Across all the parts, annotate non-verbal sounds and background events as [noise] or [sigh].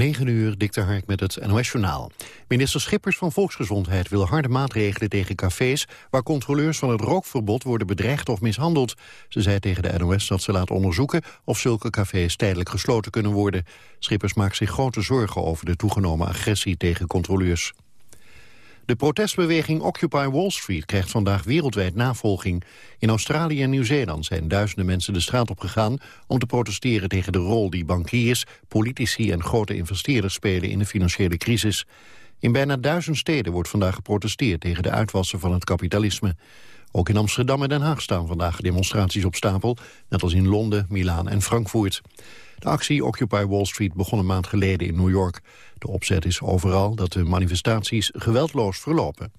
9 uur, Dikter Hark met het NOS-journaal. Minister Schippers van Volksgezondheid wil harde maatregelen tegen cafés... waar controleurs van het rookverbod worden bedreigd of mishandeld. Ze zei tegen de NOS dat ze laat onderzoeken... of zulke cafés tijdelijk gesloten kunnen worden. Schippers maakt zich grote zorgen over de toegenomen agressie tegen controleurs. De protestbeweging Occupy Wall Street krijgt vandaag wereldwijd navolging. In Australië en Nieuw-Zeeland zijn duizenden mensen de straat op gegaan... om te protesteren tegen de rol die bankiers, politici en grote investeerders spelen in de financiële crisis. In bijna duizend steden wordt vandaag geprotesteerd tegen de uitwassen van het kapitalisme. Ook in Amsterdam en Den Haag staan vandaag demonstraties op stapel, net als in Londen, Milaan en Frankfurt. De actie Occupy Wall Street begon een maand geleden in New York. De opzet is overal dat de manifestaties geweldloos verlopen.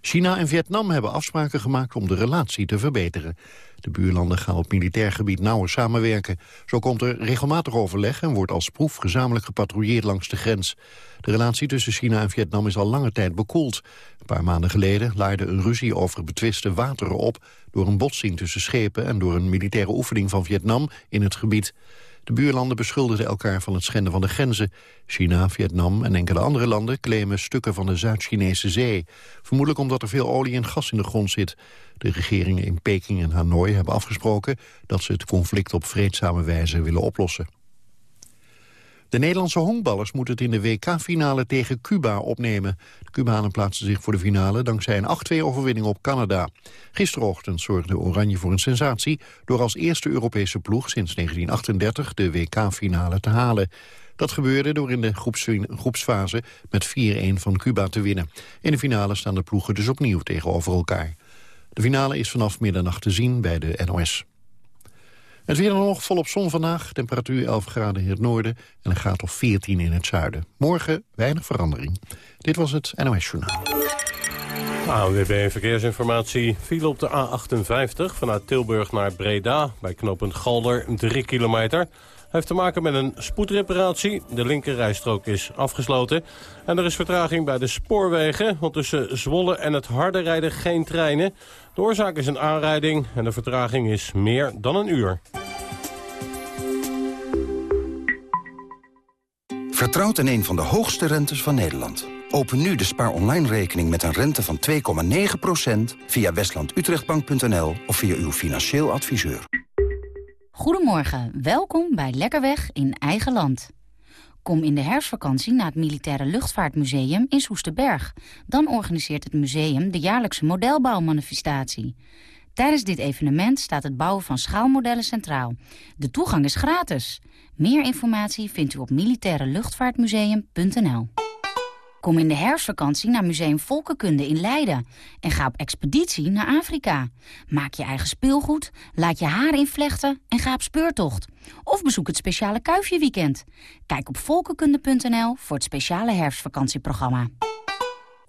China en Vietnam hebben afspraken gemaakt om de relatie te verbeteren. De buurlanden gaan op militair gebied nauwer samenwerken. Zo komt er regelmatig overleg en wordt als proef gezamenlijk gepatrouilleerd langs de grens. De relatie tussen China en Vietnam is al lange tijd bekoeld. Een paar maanden geleden laaide een ruzie over betwiste wateren op... door een botsing tussen schepen en door een militaire oefening van Vietnam in het gebied. De buurlanden beschuldigden elkaar van het schenden van de grenzen. China, Vietnam en enkele andere landen claimen stukken van de Zuid-Chinese zee. Vermoedelijk omdat er veel olie en gas in de grond zit. De regeringen in Peking en Hanoi hebben afgesproken... dat ze het conflict op vreedzame wijze willen oplossen. De Nederlandse honkballers moeten het in de WK-finale tegen Cuba opnemen. De Cubanen plaatsen zich voor de finale dankzij een 8-2 overwinning op Canada. Gisterochtend zorgde Oranje voor een sensatie... door als eerste Europese ploeg sinds 1938 de WK-finale te halen. Dat gebeurde door in de groepsfase met 4-1 van Cuba te winnen. In de finale staan de ploegen dus opnieuw tegenover elkaar. De finale is vanaf middernacht te zien bij de NOS. Het weer dan nog volop zon vandaag. Temperatuur 11 graden in het noorden en een graad of 14 in het zuiden. Morgen weinig verandering. Dit was het NOS Journaal. ANWB Verkeersinformatie viel op de A58 vanuit Tilburg naar Breda... bij knooppunt Galder 3 kilometer heeft te maken met een spoedreparatie. De linkerrijstrook is afgesloten. En er is vertraging bij de spoorwegen, want tussen Zwolle en het harde rijden geen treinen. De oorzaak is een aanrijding en de vertraging is meer dan een uur. Vertrouwt in een van de hoogste rentes van Nederland. Open nu de spaar online rekening met een rente van 2,9% via westlandutrechtbank.nl of via uw financieel adviseur. Goedemorgen, welkom bij Lekkerweg in eigen land. Kom in de herfstvakantie naar het Militaire Luchtvaartmuseum in Soesterberg. Dan organiseert het museum de jaarlijkse modelbouwmanifestatie. Tijdens dit evenement staat het bouwen van schaalmodellen centraal. De toegang is gratis. Meer informatie vindt u op militaireluchtvaartmuseum.nl. Kom in de herfstvakantie naar Museum Volkenkunde in Leiden. En ga op expeditie naar Afrika. Maak je eigen speelgoed, laat je haar invlechten en ga op speurtocht. Of bezoek het speciale Kuifjeweekend. Kijk op volkenkunde.nl voor het speciale herfstvakantieprogramma.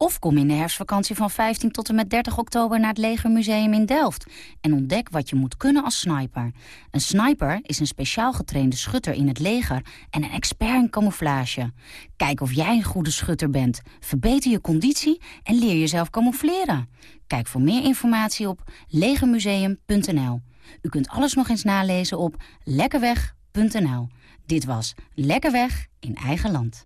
Of kom in de herfstvakantie van 15 tot en met 30 oktober naar het Legermuseum in Delft. En ontdek wat je moet kunnen als sniper. Een sniper is een speciaal getrainde schutter in het leger en een expert in camouflage. Kijk of jij een goede schutter bent. Verbeter je conditie en leer jezelf camoufleren. Kijk voor meer informatie op legermuseum.nl. U kunt alles nog eens nalezen op lekkerweg.nl. Dit was Lekkerweg in eigen land.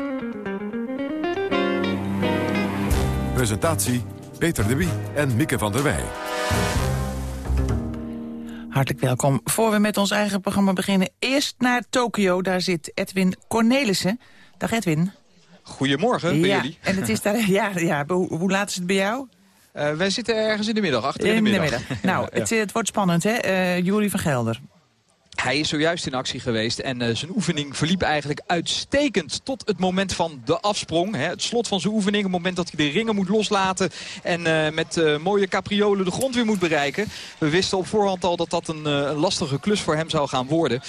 Presentatie Peter de Wie en Mieke van der Wij. Hartelijk welkom. Voor we met ons eigen programma beginnen, eerst naar Tokio. Daar zit Edwin Cornelissen. Dag Edwin. Goedemorgen bij ja, jullie. En het is daar, [laughs] ja, ja, hoe, hoe laat is het bij jou? Uh, wij zitten ergens in de middag, achter in, de middag. [laughs] Nou, het, het, wordt spannend, hè? Uh, Jury van Gelder. Hij is zojuist in actie geweest en uh, zijn oefening verliep eigenlijk uitstekend tot het moment van de afsprong. Hè, het slot van zijn oefening, het moment dat hij de ringen moet loslaten en uh, met uh, mooie capriolen de grond weer moet bereiken. We wisten op voorhand al dat dat een, een lastige klus voor hem zou gaan worden.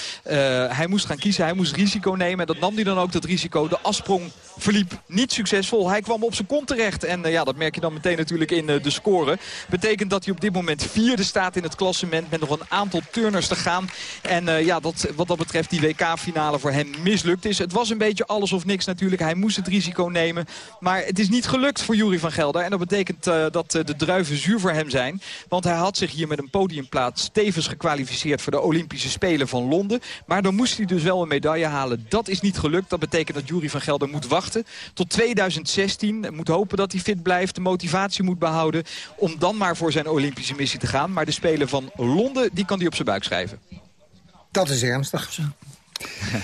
hij moest gaan kiezen, hij moest risico nemen en dat nam hij dan ook, dat risico. De afsprong verliep niet succesvol. Hij kwam op zijn kont terecht en ja, dat merk je dan meteen natuurlijk in de score. Betekent dat hij op dit moment vierde staat in het klassement met nog een aantal turners te gaan. En uh, ja, dat, wat dat betreft die WK-finale voor hem mislukt is. Het was een beetje alles of niks natuurlijk. Hij moest het risico nemen. Maar het is niet gelukt voor Jury van Gelder. En dat betekent uh, dat uh, de druiven zuur voor hem zijn. Want hij had zich hier met een podiumplaats tevens gekwalificeerd voor de Olympische Spelen van Londen. Maar dan moest hij dus wel een medaille halen. Dat is niet gelukt. Dat betekent dat Jury van Gelder moet wachten tot 2016. Moet hopen dat hij fit blijft. De motivatie moet behouden. Om dan maar voor zijn Olympische missie te gaan. Maar de Spelen van Londen, die kan hij op zijn buik schrijven. Dat is ernstig.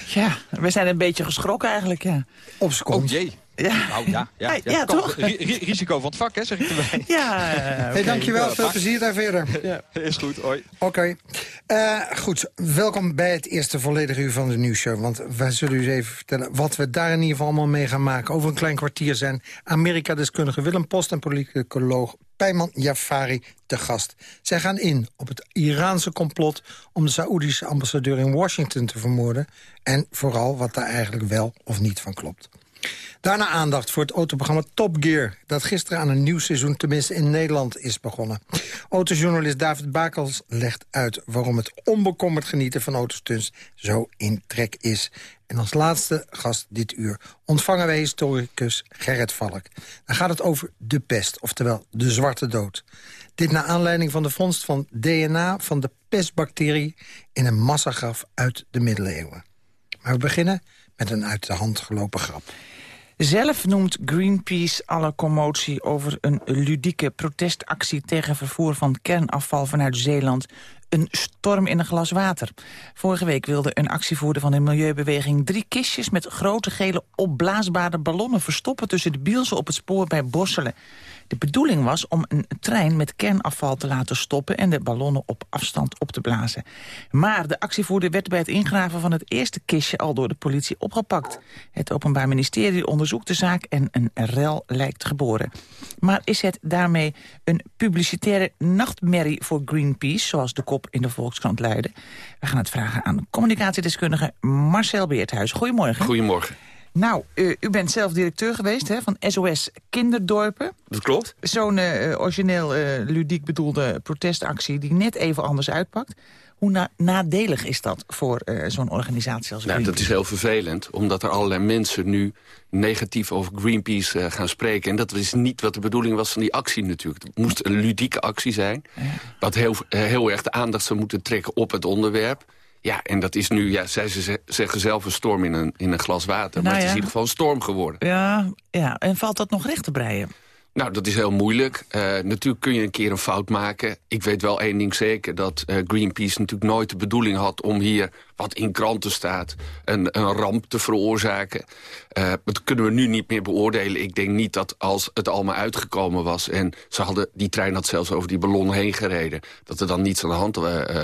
Ja, we zijn een beetje geschrokken eigenlijk, ja. Op z'n kont. Oh jee. Ja, nou, ja, ja, ja, ja toch? risico van het vak, hè, zeg ik erbij. [laughs] Ja, okay. hey, dankjewel. Veel plezier daar verder. [laughs] Ja, is goed. Hoi. Oké. Okay. Uh, goed, welkom bij het eerste volledige uur van de nieuwsshow. Want wij zullen u even vertellen wat we daar in ieder geval allemaal mee gaan maken. Over een klein kwartier zijn Amerika-deskundige Willem Post... en politicoloog Pijman Jafari te gast. Zij gaan in op het Iraanse complot om de Saoedische ambassadeur in Washington te vermoorden... en vooral wat daar eigenlijk wel of niet van klopt. Daarna aandacht voor het autoprogramma Top Gear... dat gisteren aan een nieuw seizoen, tenminste in Nederland, is begonnen. Autojournalist David Bakels legt uit waarom het onbekommerd genieten van autostunts zo in trek is. En als laatste gast dit uur ontvangen wij historicus Gerrit Valk. Dan gaat het over de pest, oftewel de zwarte dood. Dit naar aanleiding van de vondst van DNA van de pestbacterie... in een massagraf uit de middeleeuwen. Maar we beginnen met een uit de hand gelopen grap. Zelf noemt Greenpeace alle commotie over een ludieke protestactie... tegen vervoer van kernafval vanuit Zeeland een storm in een glas water. Vorige week wilde een actievoerder van de Milieubeweging... drie kistjes met grote gele opblaasbare ballonnen verstoppen... tussen de bielsen op het spoor bij Borselen. De bedoeling was om een trein met kernafval te laten stoppen... en de ballonnen op afstand op te blazen. Maar de actievoerder werd bij het ingraven van het eerste kistje... al door de politie opgepakt. Het Openbaar Ministerie onderzoekt de zaak en een rel lijkt geboren. Maar is het daarmee een publicitaire nachtmerrie voor Greenpeace... zoals de kop in de Volkskrant luidde? We gaan het vragen aan communicatiedeskundige Marcel Beerthuis. Goedemorgen. Goedemorgen. Nou, u, u, bent zelf directeur geweest hè, van SOS Kinderdorpen. Dat klopt. Zo'n uh, origineel, uh, ludiek bedoelde protestactie die net even anders uitpakt. Hoe na nadelig is dat voor uh, zo'n organisatie als nou, Dat is heel vervelend, omdat er allerlei mensen nu negatief over Greenpeace gaan spreken. En dat is niet wat de bedoeling was van die actie natuurlijk. Het moest een ludieke actie zijn, wat heel, heel erg de aandacht zou moeten trekken op het onderwerp. Ja, en dat is nu, ja, zij ze zeggen zelf een storm in een, in een glas water. Nou maar het is in ieder geval een storm geworden. Ja, ja, en valt dat nog recht te breien? Nou, dat is heel moeilijk. Uh, natuurlijk kun je een keer een fout maken. Ik weet wel één ding zeker, dat uh, Greenpeace natuurlijk nooit de bedoeling had... om hier, wat in kranten staat, een, een ramp te veroorzaken. Uh, dat kunnen we nu niet meer beoordelen. Ik denk niet dat als het allemaal uitgekomen was... en ze hadden, die trein had zelfs over die ballon heen gereden... dat er dan niets aan de hand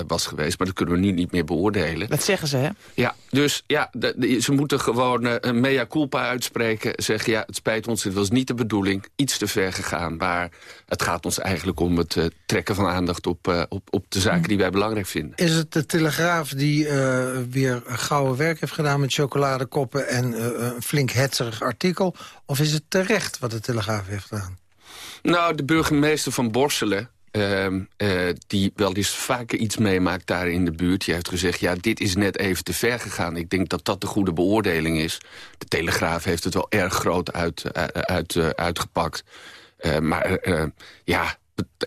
was geweest. Maar dat kunnen we nu niet meer beoordelen. Dat zeggen ze, hè? Ja, dus ja, de, de, ze moeten gewoon een mea culpa uitspreken. Zeggen, ja, het spijt ons, dit was niet de bedoeling. Iets te ver gegaan. Maar het gaat ons eigenlijk om het uh, trekken van aandacht op, uh, op, op de zaken die wij belangrijk vinden. Is het de Telegraaf die uh, weer gouden werk heeft gedaan met chocoladekoppen... en een flink hetzerig artikel? Of is het terecht wat de Telegraaf heeft gedaan? Nou, de burgemeester van Borselen... Uh, uh, die wel eens vaker iets meemaakt daar in de buurt. Die heeft gezegd, ja, dit is net even te ver gegaan. Ik denk dat dat de goede beoordeling is. De Telegraaf heeft het wel erg groot uit, uit, uitgepakt. maar ja,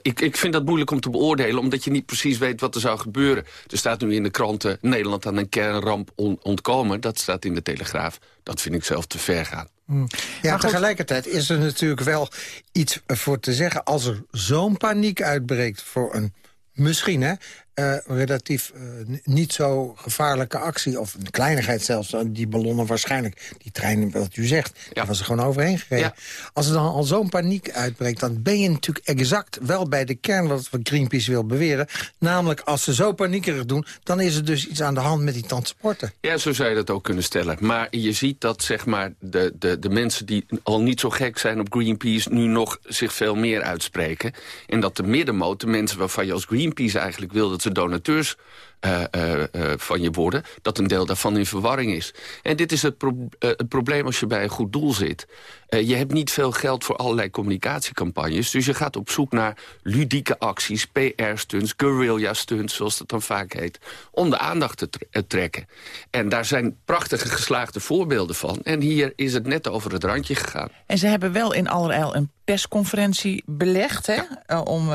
ik, ik vind dat moeilijk om te beoordelen... omdat je niet precies weet wat er zou gebeuren. Er staat nu in de kranten Nederland aan een kernramp on ontkomen. Dat staat in de Telegraaf. Dat vind ik zelf te ver gaan. Hmm. Ja, tegelijkertijd is er natuurlijk wel iets voor te zeggen... als er zo'n paniek uitbreekt voor een, misschien hè, eh, relatief eh, niet zo gevaarlijke actie... of een kleinigheid zelfs, die ballonnen waarschijnlijk... die trein, wat u zegt, ja. daar was er gewoon overheen gereden. Als er dan al zo'n paniek uitbreekt... dan ben je natuurlijk exact wel bij de kern wat Greenpeace wil beweren. Namelijk, als ze zo paniekerig doen... dan is er dus iets aan de hand met die transporten. Ja, zo zou je dat ook kunnen stellen. Maar je ziet dat zeg maar, de, de, de mensen die al niet zo gek zijn op Greenpeace... nu nog zich veel meer uitspreken. En dat de middenmoot, de mensen waarvan je als Greenpeace eigenlijk wil... dat donateurs uh, uh, van je worden... dat een deel daarvan in verwarring is. En dit is het, pro het probleem als je bij een goed doel zit. je hebt niet veel geld voor allerlei communicatiecampagnes... dus je gaat op zoek naar ludieke acties, PR-stunts... guerrilla-stunts, zoals dat dan vaak heet... om de aandacht te trekken. En daar zijn prachtige geslaagde voorbeelden van. En hier is het net over het randje gegaan. En ze hebben wel in allerijl een persconferentie belegd... Hè? om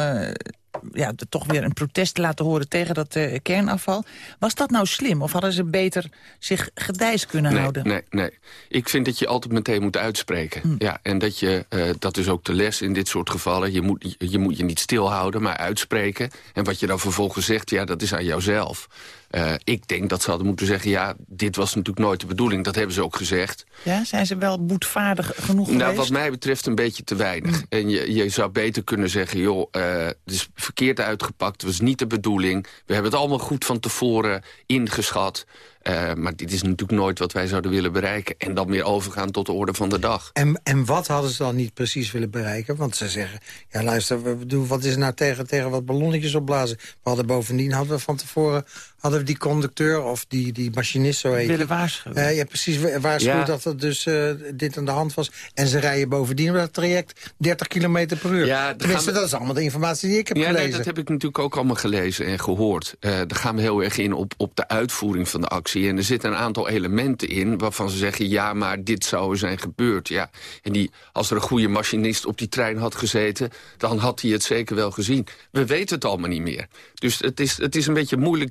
ja, toch weer een protest te laten horen tegen dat uh, kernafval. Was dat nou slim? Of hadden ze beter zich gedijs kunnen houden? Nee, nee. Ik vind dat je altijd meteen moet uitspreken. Hm. Ja, en dat, je, uh, dat is ook de les in dit soort gevallen. Je moet, je moet je niet stilhouden, maar uitspreken. En wat je dan vervolgens zegt, ja, dat is aan jouzelf. Uh, ik denk dat ze hadden moeten zeggen... ja, dit was natuurlijk nooit de bedoeling. Dat hebben ze ook gezegd. Ja, zijn ze wel boetvaardig genoeg nou, geweest? Wat mij betreft een beetje te weinig. Mm. En je, je zou beter kunnen zeggen... joh, uh, het is verkeerd uitgepakt. Het was niet de bedoeling. We hebben het allemaal goed van tevoren ingeschat. Uh, maar dit is natuurlijk nooit wat wij zouden willen bereiken. En dan weer overgaan tot de orde van de dag. En, en wat hadden ze dan niet precies willen bereiken? Want ze zeggen, ja luister, we doen, wat is nou tegen, tegen wat ballonnetjes opblazen? We hadden bovendien, hadden we van tevoren hadden we die conducteur of die, die machinist, zo heet Willen waarschuwen. Uh, ja, precies, waarschuwen ja. dat er dus uh, dit aan de hand was. En ze rijden bovendien op dat traject 30 km per uur. Ja, Tenminste, we... dat is allemaal de informatie die ik heb ja, gelezen. Nee, dat heb ik natuurlijk ook allemaal gelezen en gehoord. Uh, daar gaan we heel erg in op, op de uitvoering van de actie. En er zitten een aantal elementen in waarvan ze zeggen... ja, maar dit zou er zijn gebeurd. Ja. En die, als er een goede machinist op die trein had gezeten... dan had hij het zeker wel gezien. We weten het allemaal niet meer. Dus het is, het is een beetje moeilijk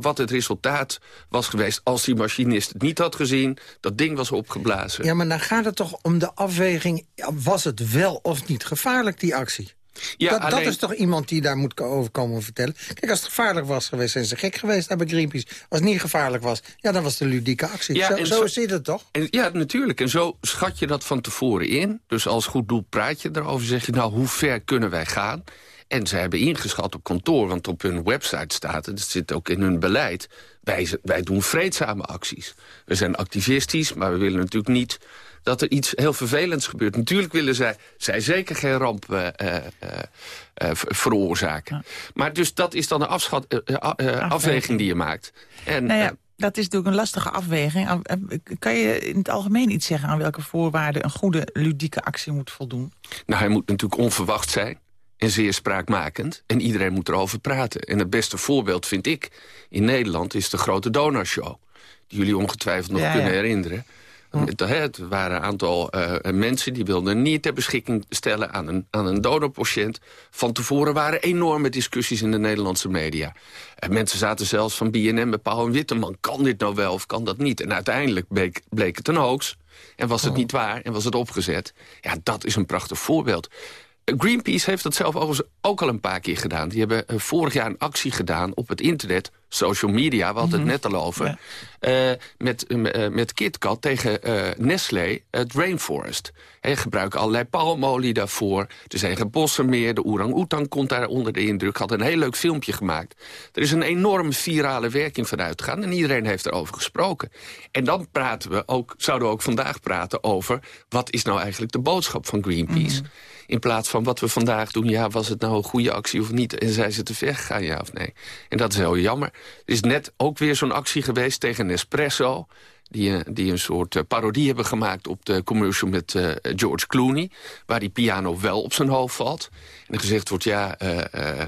wat het resultaat was geweest... als die machinist het niet had gezien, dat ding was opgeblazen. Ja, maar dan gaat het toch om de afweging... was het wel of niet gevaarlijk, die actie? Ja, dat, alleen... dat, is toch iemand die daar moet over komen vertellen. Kijk, als het gevaarlijk was geweest, zijn ze gek geweest hebben Greenpeace. Als het niet gevaarlijk was, ja, dan was het een ludieke actie. Ja, zo, zo, zo zit het toch? En, ja, natuurlijk. En zo schat je dat van tevoren in. Dus als goed doel praat je erover, zeg je... nou, hoe ver kunnen wij gaan? En ze hebben ingeschat op kantoor, want op hun website staat... het zit ook in hun beleid, wij, wij doen vreedzame acties. We zijn activistisch, maar we willen natuurlijk niet dat er iets heel vervelends gebeurt. Natuurlijk willen zij, zij zeker geen ramp uh, uh, uh, veroorzaken. Maar dus dat is dan een afschat, afweging die je maakt. En, nou ja, dat is natuurlijk een lastige afweging. Kan je in het algemeen iets zeggen aan welke voorwaarden... een goede ludieke actie moet voldoen? Nou, hij moet natuurlijk onverwacht zijn en zeer spraakmakend. En iedereen moet erover praten. En het beste voorbeeld vind ik in Nederland is de grote donorshow. Die jullie ongetwijfeld nog kunnen herinneren. Het waren een aantal uh, mensen die wilden niet ter beschikking stellen aan een, aan een donorpatiënt. Van tevoren waren enorme discussies in de Nederlandse media. En mensen zaten zelfs van BNN bij Pauw en Witteman. Kan dit nou wel of kan dat niet? En uiteindelijk bleek, bleek het een hoax. En was het oh. niet waar en was het opgezet. Ja, dat is een prachtig voorbeeld. Greenpeace heeft dat zelf ook al een paar keer gedaan. Die hebben eh, vorig jaar een actie gedaan op het internet, social media, we hadden het mhm. net al over, ja. uh, met, uh, met KitKat tegen uh, Nestlé, het Rainforest. He, gebruiken allerlei palmolie daarvoor. Er zijn geen bossen meer, de orang-oetang komt daar onder de indruk. Had een heel leuk filmpje gemaakt. Er is een enorme virale werking van uitgegaan en iedereen heeft erover gesproken. En dan praten we ook, zouden we ook vandaag praten over... wat is nou eigenlijk de boodschap van Greenpeace... Mm in plaats van wat we vandaag doen, ja, was het nou een goede actie of niet? En zijn ze te ver gegaan, ja of nee? En dat is heel jammer. Er is net ook weer zo'n actie geweest tegen Nespresso die, eh, die een soort uh, parodie hebben gemaakt op de commercial met uh, George Clooney... waar die piano wel op zijn hoofd valt. En gezegd wordt, ja, uh,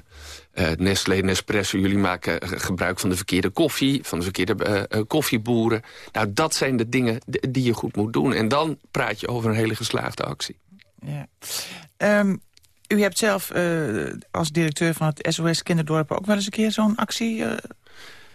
Nestlé, Nespresso... jullie maken gebruik van de verkeerde koffie, van de verkeerde koffieboeren. Nou, dat zijn de dingen die je goed moet doen. En dan praat je over een hele geslaagde actie. Ja. Um, u hebt zelf als directeur van het SOS Kinderdorpen... ook wel eens een keer zo'n actie uh,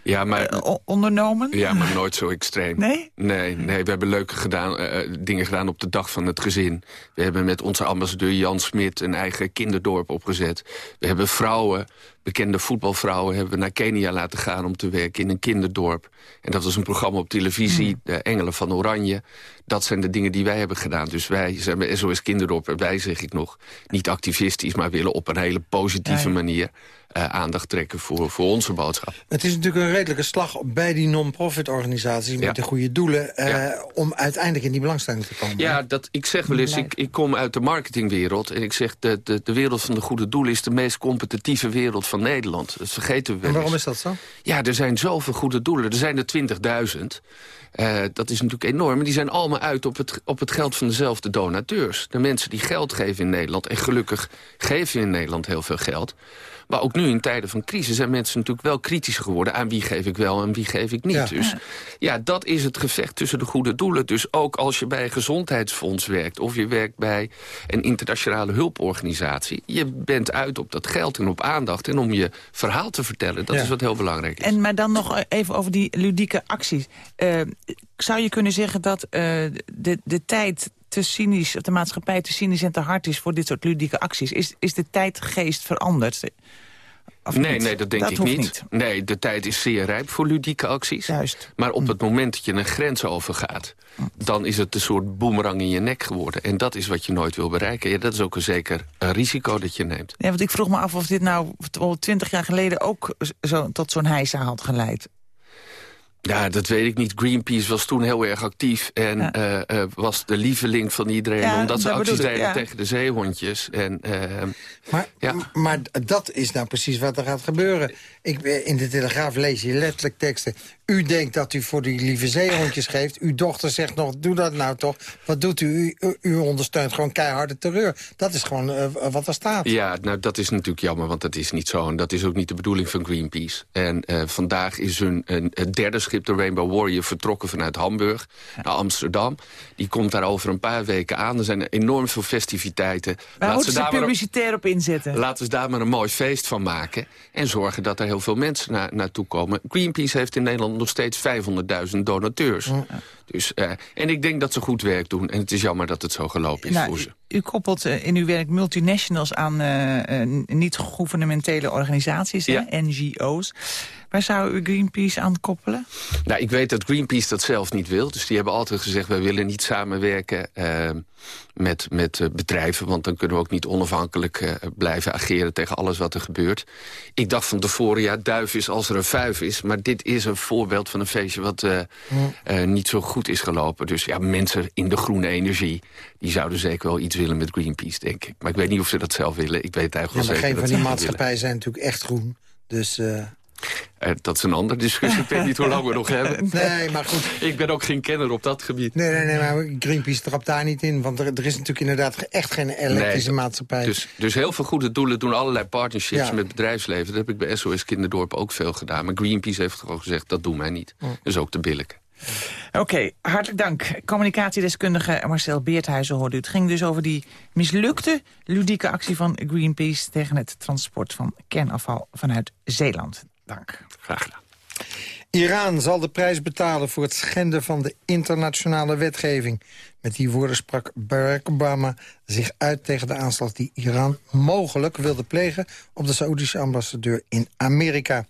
Ja, maar, eh, ondernomen? Ja, maar nooit zo extreem. Nee? Nee, nee we hebben leuke gedaan, uh, dingen gedaan op de dag van het gezin. We hebben met onze ambassadeur Jan Smit een eigen kinderdorp opgezet. We hebben vrouwen, bekende voetbalvrouwen... hebben we naar Kenia laten gaan om te werken in een kinderdorp. En dat was een programma op televisie, hmm. de Engelen van Oranje. Dat zijn de dingen die wij hebben gedaan. Dus wij zijn bij SOS Kinderdorp, en wij zeg ik nog... niet activistisch, maar willen op een hele positieve manier uh, aandacht trekken voor, voor onze boodschap. Het is natuurlijk een redelijke slag bij die non-profit organisaties... met de goede doelen, uh, om uiteindelijk in die belangstelling te komen. Ja, dat, ik zeg wel eens, ik, ik kom uit de marketingwereld... en ik zeg, de, de, de wereld van de goede doelen... is de meest competitieve wereld van Nederland. Dat vergeten we wel En waarom is dat zo? Ja, er zijn zoveel goede doelen. Er zijn er 20.000. Uh, dat is natuurlijk enorm. Maar die zijn allemaal uit op het, op het geld van dezelfde donateurs. De mensen die geld geven in Nederland. En gelukkig geven in Nederland heel veel geld. Maar ook nu in tijden van crisis zijn mensen natuurlijk wel kritischer geworden. Aan wie geef ik wel en wie geef ik niet. Ja. Dus ja, dat is het gevecht tussen de goede doelen. Dus ook als je bij een gezondheidsfonds werkt... of je werkt bij een internationale hulporganisatie... je bent uit op dat geld en op aandacht en om je verhaal te vertellen. Dat is wat heel belangrijk is. En maar dan nog even over die ludieke acties. Uh, zou je kunnen zeggen dat uh, de, de tijd te cynisch, of de maatschappij te cynisch en te hard is voor dit soort ludieke acties. Is, is de tijdgeest veranderd? Nee, nee, dat denk ik niet. Nee, de tijd is zeer rijp voor ludieke acties. Juist. Maar op het moment dat je een grens overgaat... dan is het een soort boemerang in je nek geworden. En dat is wat je nooit wil bereiken. Ja, dat is ook een zeker een risico dat je neemt. Ja, want ik vroeg me af of dit nou twintig jaar geleden... ook zo, tot zo'n heisa had geleid. Ja, dat weet ik niet. Greenpeace was toen heel erg actief en ja. uh, uh, was de lieveling van iedereen... Ja, omdat ze acties deden ja. tegen de zeehondjes. En, uh, maar, maar dat is nou precies wat er gaat gebeuren. Ik, in de Telegraaf lees je letterlijk teksten. U denkt dat u voor die lieve zeehondjes geeft. Uw dochter zegt nog, doe dat nou toch. Wat doet u? U, u ondersteunt gewoon keiharde terreur. Dat is gewoon uh, wat er staat. Ja, nou dat is natuurlijk jammer, want dat is niet zo. En dat is ook niet de bedoeling van Greenpeace. En uh, vandaag is hun een, een derde schip, de Rainbow Warrior... vertrokken vanuit Hamburg naar Amsterdam. Die komt daar over een paar weken aan. Er zijn enorm veel festiviteiten. Waar moeten ze, publicitair op inzetten? Laten we daar maar een mooi feest van maken. En zorgen dat er heel veel mensen na, naartoe komen. Greenpeace heeft in Nederland nog steeds 500.000 donateurs. Ja. Dus, uh, en ik denk dat ze goed werk doen. En het is jammer dat het zo gelopen is nou, voor ze. U, u koppelt uh, in uw werk multinationals aan uh, niet-gouvernementele organisaties, ja. NGO's. Waar zou u Greenpeace aan koppelen? Nou, ik weet dat Greenpeace dat zelf niet wil. Dus die hebben altijd gezegd, wij willen niet samenwerken uh, met, met uh, bedrijven... want dan kunnen we ook niet onafhankelijk uh, blijven ageren tegen alles wat er gebeurt. Ik dacht van tevoren, ja, duif is als er een vuif is. Maar dit is een voorbeeld van een feestje wat mm. niet zo goed is gelopen. Dus ja, mensen in de groene energie... die zouden zeker wel iets willen met Greenpeace, denk ik. Maar ik weet niet of ze dat zelf willen. Ik weet eigenlijk ja, wel zeker geen van die maatschappijen zijn natuurlijk echt groen. Dus... Uh, dat is een andere discussie. Ik weet niet hoe lang we nog [laughs] hebben. Nee, maar goed. Ik ben ook geen kenner op dat gebied. Nee, nee, nee maar Greenpeace trapt daar niet in. Want er, er is natuurlijk inderdaad echt geen elektrische nee, maatschappij. Dus, dus heel veel goede doelen doen allerlei partnerships ja. met bedrijfsleven. Dat heb ik bij SOS Kinderdorp ook veel gedaan. Maar Greenpeace heeft gewoon gezegd, dat doen wij niet. Dat is ook te billijke. Oké, okay, hartelijk dank. Communicatiedeskundige Marcel Beerthuizen hoorde u. Het ging dus over die mislukte ludieke actie van Greenpeace... tegen het transport van kernafval vanuit Zeeland. Dank. Graag gedaan. Iran zal de prijs betalen voor het schenden van de internationale wetgeving. Met die woorden sprak Barack Obama zich uit tegen de aanslag die Iran mogelijk wilde plegen op de Saoedische ambassadeur in Amerika.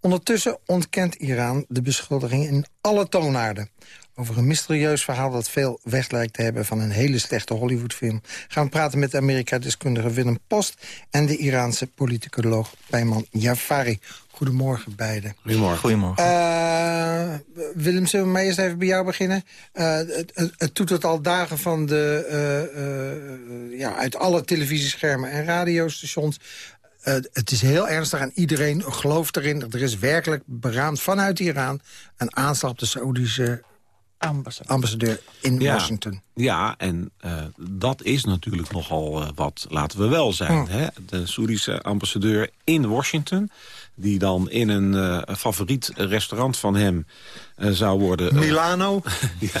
Ondertussen ontkent Iran de beschuldiging in alle toonaarden. Over een mysterieus verhaal dat veel weg lijkt te hebben van een hele slechte Hollywoodfilm. Gaan we praten met de Amerika-deskundige Willem Post en de Iraanse politicoloog Peyman Jafari. Goedemorgen beiden. Goedemorgen. Goedemorgen. Uh, Willem, zullen we maar eerst even bij jou beginnen? Uh, het, het, het doet het al dagen van de, uh, ja, uit alle televisieschermen en radiostations. het is heel ernstig en iedereen gelooft erin. Er is werkelijk beraamd vanuit Iran een aanslag op de Saoedische ambassadeur, ambassadeur in ja, Washington. Ja, en uh, dat is natuurlijk nogal uh, wat, laten we wel zijn. Oh. Hè? De Soerische ambassadeur in Washington. Die dan in een uh, favoriet restaurant van hem uh, zou worden... Milano? [laughs] ja,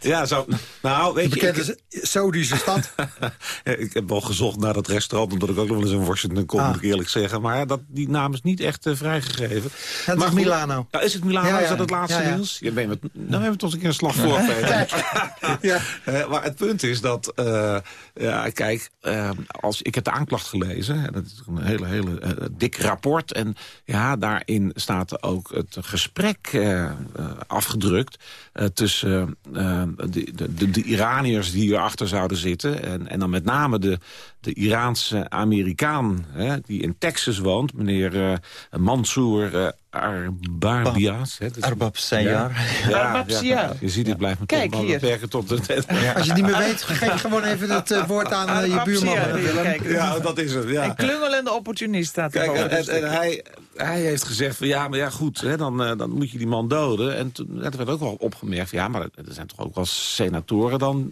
ja. Zo, ja nou, weet bekende je... Saudische stad. [laughs] ik heb wel gezocht naar dat restaurant... omdat ik ook nog wel eens in Washington kom, ah. moet ik eerlijk zeggen. Maar dat, die naam is niet echt uh, vrijgegeven. Het maar is Milano. Ja, is het Milano? Ja, is dat het laatste nieuws? Ja, ben nou hebben we toch een keer een slag voor. ja. [laughs] maar het punt is dat... ja, kijk, als, ik heb de aanklacht gelezen. Dat is een hele, hele dik rapport. En ja, daarin staat ook het gesprek uh, afgedrukt... Uh, tussen de, de, de, Iraniërs die hierachter zouden zitten... en, en dan met name de, de Iraanse Amerikaan hè, die in Texas woont... meneer Mansour Arbabias. Arbab Sayar. Ja, [laughs] ja, Je ziet, het blijft me Kijk, toch hier. tot de... Als je het niet meer weet, [laughs] geef gewoon even het woord aan je buurman. Ja, dat is het. Ja. Een klungelende opportunist staat Kijk, en, en hij, hij heeft gezegd van ja, maar ja goed, hè, dan, dan moet je die man doden. En toen werd ook wel opgemerkt, ja, maar er zijn toch ook wel senatoren dan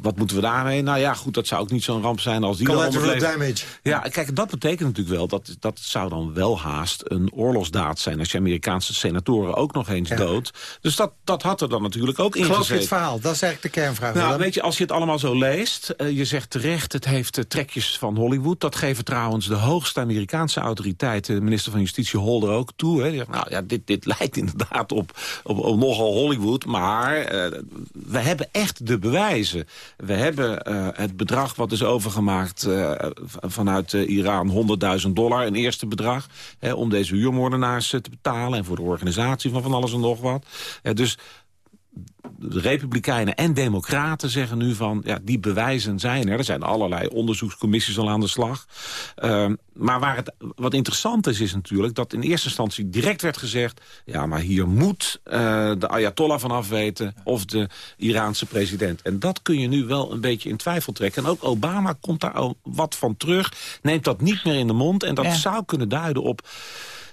wat moeten we daarmee? Nou ja, goed, dat zou ook niet zo'n ramp zijn als die Collateral damage. Ja, kijk, dat betekent natuurlijk wel... dat dat zou dan wel haast een oorlogsdaad zijn... als je Amerikaanse senatoren ook nog eens ja. dood. Dus dat, dat had er dan natuurlijk ook in Geloof je het verhaal? Dat is eigenlijk de kernvraag. Nou, weet je, als je het allemaal zo leest... Uh, je zegt terecht, het heeft uh, trekjes van Hollywood. Dat geven trouwens de hoogste Amerikaanse autoriteiten... de minister van Justitie Holder ook toe. Hè. Die zegt, nou ja, dit, dit [laughs] lijkt inderdaad op, op, op nogal Hollywood... maar uh, we hebben echt de bewijzen. We hebben uh, het bedrag wat is overgemaakt uh, vanuit uh, Iran, 100.000 dollar, een eerste bedrag, hè, om deze huurmoordenaars te betalen en voor de organisatie van van alles en nog wat. dus de Republikeinen en Democraten zeggen nu van... ja, die bewijzen zijn er. Er zijn allerlei onderzoekscommissies al aan de slag. Uh, maar waar het, wat interessant is, is natuurlijk dat in eerste instantie direct werd gezegd... ja, maar hier moet uh, de Ayatollah vanaf weten of de Iraanse president. En dat kun je nu wel een beetje in twijfel trekken. En ook Obama komt daar al wat van terug, neemt dat niet meer in de mond... en dat ja. zou kunnen duiden op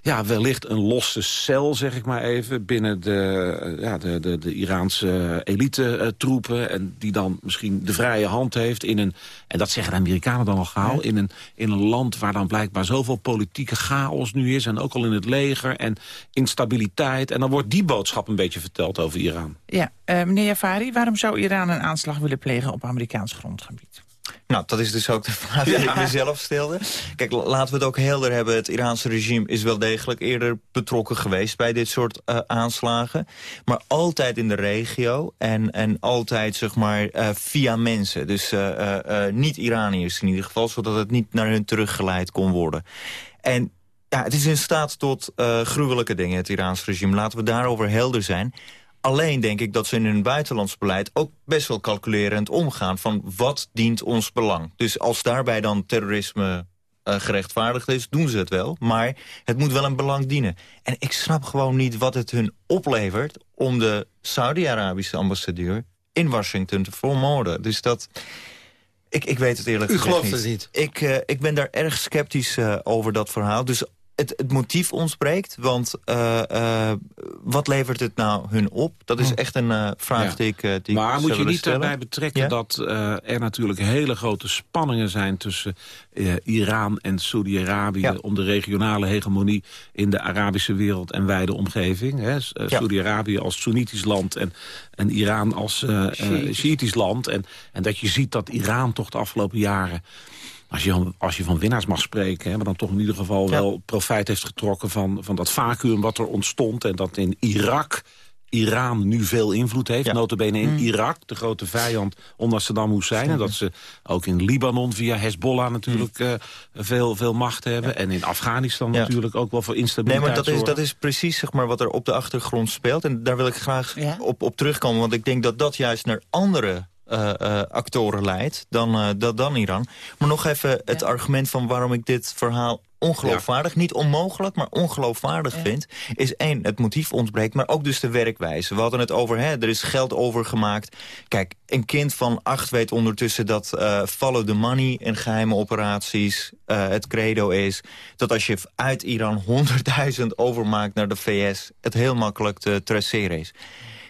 ja, wellicht een losse cel, zeg ik maar even... binnen de, ja, de, de, de Iraanse elite-troepen... en die dan misschien de vrije hand heeft in een... en dat zeggen de Amerikanen dan al gauw... in, een, in een land waar dan blijkbaar zoveel politieke chaos nu is... en ook al in het leger en instabiliteit. En dan wordt die boodschap een beetje verteld over Iran. Ja, uh, meneer Jafari, waarom zou Iran een aanslag willen plegen op Amerikaans grondgebied? Nou, dat is dus ook de [laughs] vraag die ja. ik mezelf stelde. Kijk, laten we het ook helder hebben. Het Iraanse regime is wel degelijk eerder betrokken geweest... bij dit soort uh, aanslagen. Maar altijd in de regio en, en altijd, zeg maar, uh, via mensen. Dus uh, niet Iraniërs in ieder geval... zodat het niet naar hun teruggeleid kon worden. En ja, het is in staat tot gruwelijke dingen, het Iraanse regime. Laten we daarover helder zijn. Alleen denk ik dat ze in hun buitenlands beleid ook best wel calculerend omgaan... van wat dient ons belang. Dus als daarbij dan terrorisme uh, gerechtvaardigd is, doen ze het wel. Maar het moet wel een belang dienen. En ik snap gewoon niet wat het hun oplevert... om de Saudi-Arabische ambassadeur in Washington te vermoorden. Dus dat... Ik, ik weet het eerlijk U gezegd gelooft het niet? Ik, uh, ik ben daar erg sceptisch uh, over dat verhaal. Dus het, het, motief ontbreekt. Want uh, uh, wat levert het nou hun op? Dat is echt een uh, vraag ja. die ik, die ik Maar moet je niet erbij betrekken ja? dat er natuurlijk hele grote spanningen zijn... tussen Iran en Saudi-Arabië... Ja. om de regionale hegemonie in de Arabische wereld en wijde omgeving. Saudi-Arabië als Soenitisch land en, en Iran als Shiïtisch land. En, en dat je ziet dat Iran toch de afgelopen jaren als je, als je van winnaars mag spreken... Hè, maar dan toch in ieder geval ja. wel profijt heeft getrokken... Van, van dat vacuüm wat er ontstond en dat in Irak... Iran nu veel invloed heeft, ja. notabene in mm. Irak, de grote vijand onder Saddam Hussein. En dat ze ook in Libanon via Hezbollah natuurlijk mm. uh, veel, veel macht hebben. Ja. En in Afghanistan ja. natuurlijk ook wel voor instabiliteit Nee, maar dat is, dat is precies zeg maar, wat er op de achtergrond speelt. En daar wil ik graag op, op terugkomen, want ik denk dat dat juist naar andere uh, uh, actoren leidt dan, uh, dan, dan Iran. Maar nog even het ja. argument van waarom ik dit verhaal ongeloofwaardig, ja. niet onmogelijk, maar ongeloofwaardig ja. vind... is één, het motief ontbreekt, maar ook dus de werkwijze. We hadden het over, hè, er is geld overgemaakt. Kijk, een kind van acht weet ondertussen dat uh, follow the money... in geheime operaties uh, het credo is... dat als je uit Iran 100.000 overmaakt naar de VS... het heel makkelijk te traceren is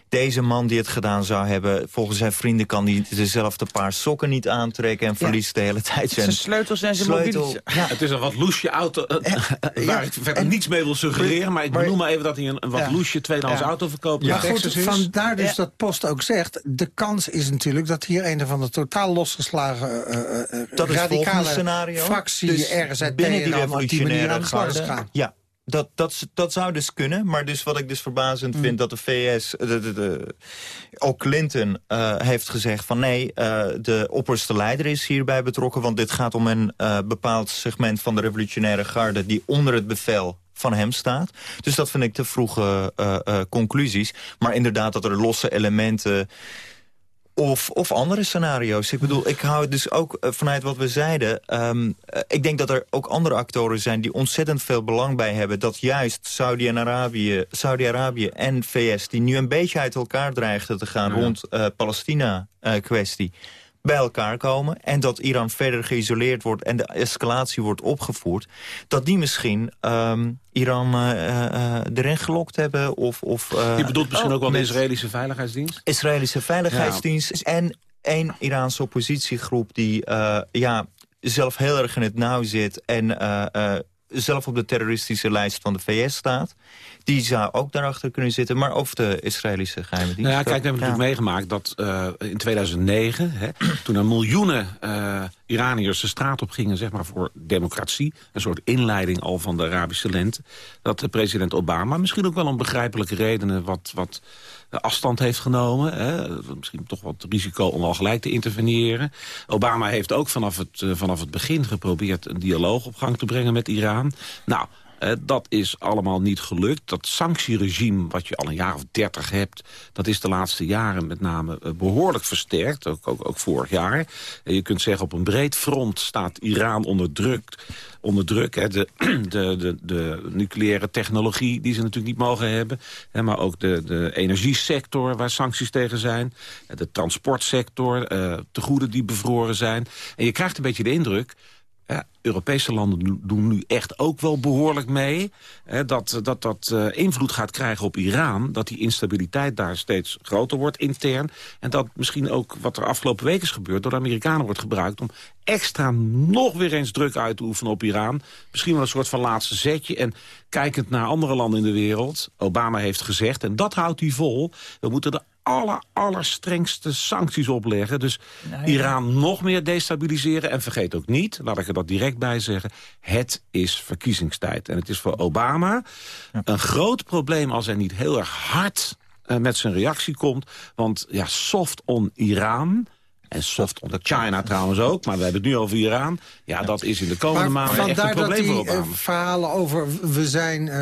deze man die het gedaan zou hebben... volgens zijn vrienden kan hij dezelfde paar sokken niet aantrekken... en verliest de hele tijd zijn, zijn sleutels en zijn sleutel. mobiel. Ja, het is een wat loesje auto, eh, [laughs] waar ik verder niets mee wil suggereren... maar ik maar- benoem maar even dat hij een, een wat Ja. loesje tweedehands Ja. auto verkoopt. Maar in goed, vandaar dus Ja. dat Post ook zegt... de kans is natuurlijk dat hier een van de totaal losgeslagen uh, uh, Dat is het radicale scenario. fractie Dus ergens uit binnen die Teheran op die manier aan de gaan. Ja, dat, dat, dat zou dus kunnen. Maar dus wat ik dus verbazend vind... dat de VS, de, de, de- ook Clinton eh, heeft gezegd van... nee, eh, de opperste leider is hierbij betrokken... want dit gaat om een eh, bepaald segment van de revolutionaire garde... die onder het bevel van hem staat. Dus dat vind ik te vroege eh, eh, conclusies. Maar inderdaad dat er losse elementen... Of, of andere scenario's. Ik bedoel, ik hou het dus ook eh, vanuit wat we zeiden. ehm, eh, ik denk dat er ook andere actoren zijn die ontzettend veel belang bij hebben. Dat juist Saudi- en Arabië, Saudi-Arabië en VS, die nu een beetje uit elkaar dreigden te gaan rond eh Palestina-kwestie. Bij elkaar komen en dat Iran verder geïsoleerd wordt... en de escalatie wordt opgevoerd... dat die misschien ehm, Iran eh, eh, eh, erin gelokt hebben. Of, of, eh, Je bedoelt misschien ook wel de met- Israëlische Veiligheidsdienst? Israëlische Veiligheidsdienst en één Iraanse oppositiegroep... die ja, zelf heel erg in het nauw zit en zelf op de terroristische lijst van de VS staat. Die zou ook daarachter kunnen zitten, maar of de Israëlische geheime dienst. Nou ja, kijk, we hebben Ja. natuurlijk meegemaakt dat eh, in 2009... Hè, [clears throat] toen er miljoenen eh, Iraniërs de straat op gingen zeg maar, voor democratie... een soort inleiding al van de Arabische lente... dat de president Obama misschien ook wel om begrijpelijke redenen... wat, wat afstand heeft genomen. Hè, misschien toch wat risico om al gelijk te interveneren. Obama heeft ook vanaf het, eh, vanaf het begin geprobeerd... een dialoog op gang te brengen met Iran. Nou... Dat is allemaal niet gelukt. Dat sanctieregime wat je al een jaar of dertig hebt... dat is de laatste jaren met name eh, behoorlijk versterkt. Ook, ook, ook vorig jaar. Eh, je kunt zeggen op een breed front staat Iran onder druk. Onder druk hè. De, [clears throat] de, de, de nucleaire technologie die ze natuurlijk niet mogen hebben. Hè, maar ook de, de energiesector waar sancties tegen zijn. De transportsector, eh tegoeden die bevroren zijn. En je krijgt een beetje de indruk... Ja, Europese landen do- doen nu echt ook wel behoorlijk mee. Hè, dat dat, dat eh, invloed gaat krijgen op Iran. Dat die instabiliteit daar steeds groter wordt intern. En dat misschien ook wat er afgelopen week is gebeurd... door de Amerikanen wordt gebruikt om extra nog weer eens druk uit te oefenen op Iran. Misschien wel een soort van laatste zetje. En kijkend naar andere landen in de wereld... Obama heeft gezegd, en dat houdt hij vol... we moeten de aller, allerstrengste sancties opleggen. Dus Nou ja. Iran nog meer destabiliseren. En vergeet ook niet, laat ik er dat direct bij zeggen... het is verkiezingstijd. En het is voor Obama een groot probleem... als hij niet heel erg hard eh, met zijn reactie komt. Want ja, soft on Iran... En soft on China trouwens ook, maar we hebben het nu over Iran. Ja, dat is in de komende Maar maanden echt een probleem voor die eh, Obama. verhalen over... we, zijn, eh,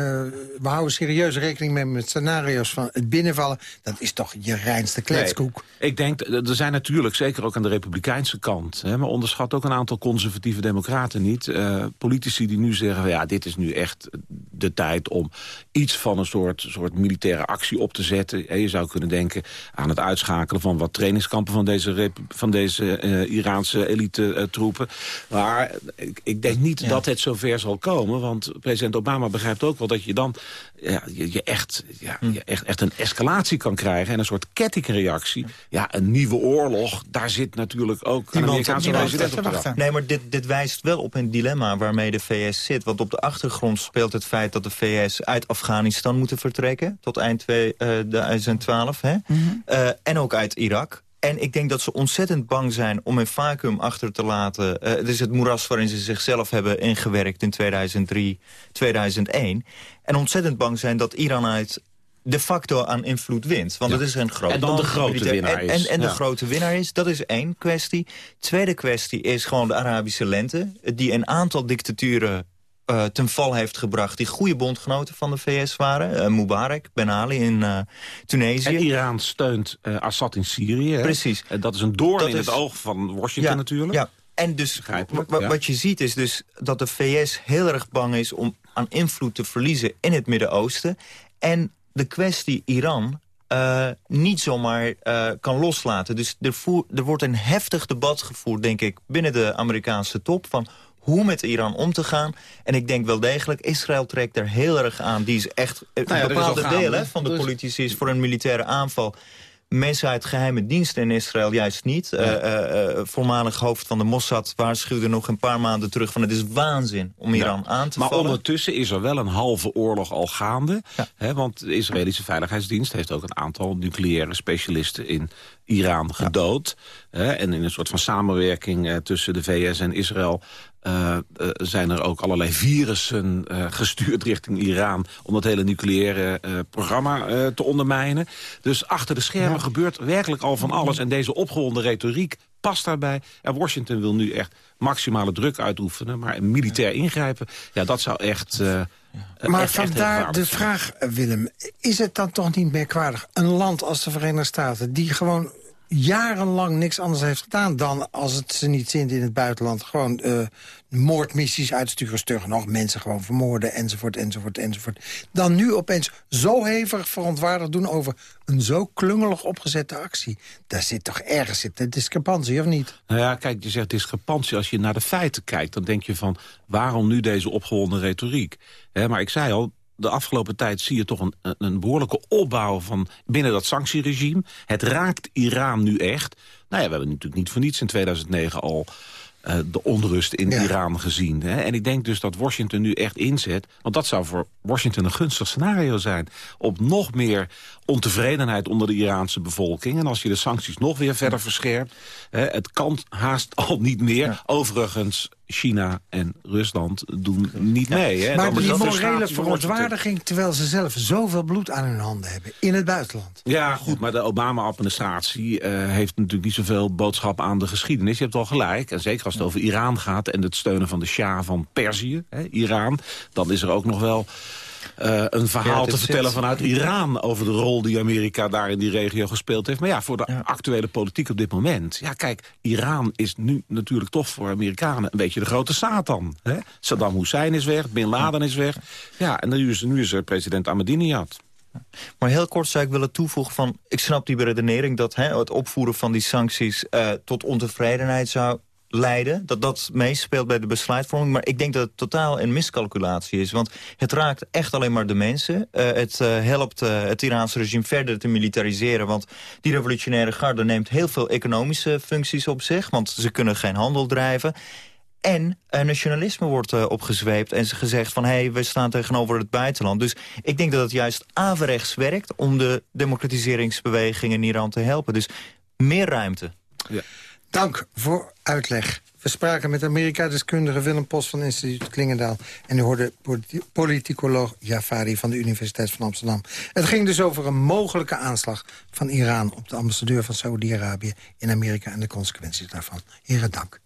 we houden serieus rekening mee met scenario's van het binnenvallen... dat is toch je reinste kletskoek. Nee, ik denk, er zijn natuurlijk, zeker ook aan de republikeinse kant... Hè, maar onderschat ook een aantal conservatieve democraten niet... eh, politici die nu zeggen, van, ja, dit is nu echt de tijd om iets van een soort, soort militaire actie op te zetten. En je zou kunnen denken aan het uitschakelen van wat trainingskampen... van deze, repu- van deze eh, Iraanse elite-troepen. maar ik, ik denk niet dat het zover zal komen... want president Obama begrijpt ook wel dat je dan ja, je, je echt, ja, je echt, echt een escalatie kan krijgen... en een soort kettingreactie. Ja, een nieuwe oorlog, daar zit natuurlijk ook een Amerikaanse president op te. Nee, maar dit, dit wijst wel op een dilemma waarmee de VS zit. Want op de achtergrond speelt het feit dat de VS uit Afghanistan moeten vertrekken... tot eind 2012, hè? Eh, en ook uit Irak. En ik denk dat ze ontzettend bang zijn om een vacuüm achter te laten. Eh, het is het moeras waarin ze zichzelf hebben ingewerkt in 2003, 2001. En ontzettend bang zijn dat Iran uit de facto aan invloed wint. Want Ja. het is een groot En dan de grote winnaar en, is. En, en de Ja. grote winnaar is. Dat is één kwestie. Tweede kwestie is gewoon de Arabische lente... die een aantal dictaturen eh, ten val heeft gebracht... die goede bondgenoten van de VS waren. Eh, Mubarak, Ben Ali in eh, Tunesië. En Iran steunt Assad in Syrië. Hè? Precies. En dat is een doorn Dat in is- het oog van Washington natuurlijk. Ja, en dus ja. wat je ziet is dus dat de VS heel erg bang is... om aan invloed te verliezen in het Midden-Oosten. En de kwestie Iran niet zomaar kan loslaten. Dus er, voer- er wordt een heftig debat gevoerd, denk ik... binnen de Amerikaanse top van... hoe met Iran om te gaan. En ik denk wel degelijk, Israël trekt er heel erg aan. Die is echt een Nou ja, bepaalde deel van de Dus- politici is voor een militaire aanval. Mensen uit geheime diensten in Israël juist niet. Eh eh, eh, voormalig hoofd van de Mossad waarschuwde nog een paar maanden terug... van het is waanzin om Iran aan te maar vallen. ondertussen is er wel een halve oorlog al gaande. Hè, want de Israëlische Veiligheidsdienst heeft ook een aantal nucleaire specialisten in Iran gedood. Hè, en in een soort van samenwerking eh, tussen de VS en Israël... eh, eh, zijn er ook allerlei virussen eh, gestuurd richting Iran... om dat hele nucleaire programma te ondermijnen. Dus achter de schermen gebeurt werkelijk al van alles. En deze opgewonden retoriek past daarbij. En Washington wil nu echt maximale druk uitoefenen. Maar een militair ingrijpen, ja, dat zou echt... Maar echt- vandaar de vraag, Willem. Is het dan toch niet merkwaardig? Een land als de Verenigde Staten... die gewoon jarenlang niks anders heeft gedaan... dan als het ze niet zint in het buitenland... gewoon eh, moordmissies uitsturen, stuggen nog... mensen gewoon vermoorden, enzovoort, enzovoort, enzovoort. Dan nu opeens zo hevig verontwaardigd doen... over een zo klungelig opgezette actie. Daar zit toch ergens zit een discrepantie, of niet? Nou ja, kijk, je zegt discrepantie. Als je naar de feiten kijkt, dan denk je van... waarom nu deze opgewonden retoriek? Maar ik zei al, de afgelopen tijd zie je toch een, een- behoorlijke opbouw van binnen dat sanctieregime. Het raakt Iran nu echt. Nou ja, we hebben natuurlijk niet voor niets in 2009 al eh, de onrust in Ja. Iran gezien. Hè? En ik denk dus dat Washington nu echt inzet... want dat zou voor Washington een gunstig scenario zijn... op nog meer ontevredenheid onder de Iraanse bevolking. En als je de sancties nog weer verder verscherpt... Hè, het kan haast al niet meer. Overigens, China en Rusland doen niet mee. Hè? maar die morele verontwaardiging... terwijl ze zelf zoveel bloed aan hun handen hebben in het buitenland. Ja, goed, maar de Obama-administratie eh, heeft natuurlijk niet zoveel boodschap aan de geschiedenis. Je hebt wel gelijk. En zeker als het over Iran gaat en het steunen van de Shah van Perzië, hè, Iran... dan is er ook nog wel eh, een verhaal Ja, te vertellen vanuit Iran... over de rol die Amerika daar in die regio gespeeld heeft. Maar ja, voor de actuele politiek op dit moment... ja, kijk, Iran is nu natuurlijk toch voor Amerikanen... een beetje de grote Satan. Hè? Saddam Hussein is weg, Bin Laden is weg. Ja, en nu is, nu is er president Ahmadinejad. Maar heel kort zou ik willen toevoegen van... ik snap die beredenering dat hè, het opvoeren van die sancties... eh, tot ontevredenheid zou leiden. Dat dat meespeelt bij de besluitvorming. Maar ik denk dat het totaal een miscalculatie is. Want het raakt echt alleen maar de mensen. Eh, het eh, helpt eh, het Iraanse regime verder te militariseren. Want die revolutionaire garde neemt heel veel economische functies op zich. Want ze kunnen geen handel drijven. En nationalisme wordt eh, opgezweept en ze gezegd van... hé, hey, we staan tegenover het buitenland. Dus ik denk dat het juist averechts werkt... om de democratiseringsbeweging in Iran te helpen. Dus meer ruimte. Dank voor uitleg. We spraken met Amerika-deskundige Willem Post van instituut Klingendaal. En u hoorde politi- politicoloog Jafari van de Universiteit van Amsterdam. Het ging dus over een mogelijke aanslag van Iran... op de ambassadeur van Saoedi-Arabië in Amerika... en de consequenties daarvan. Heren, dank.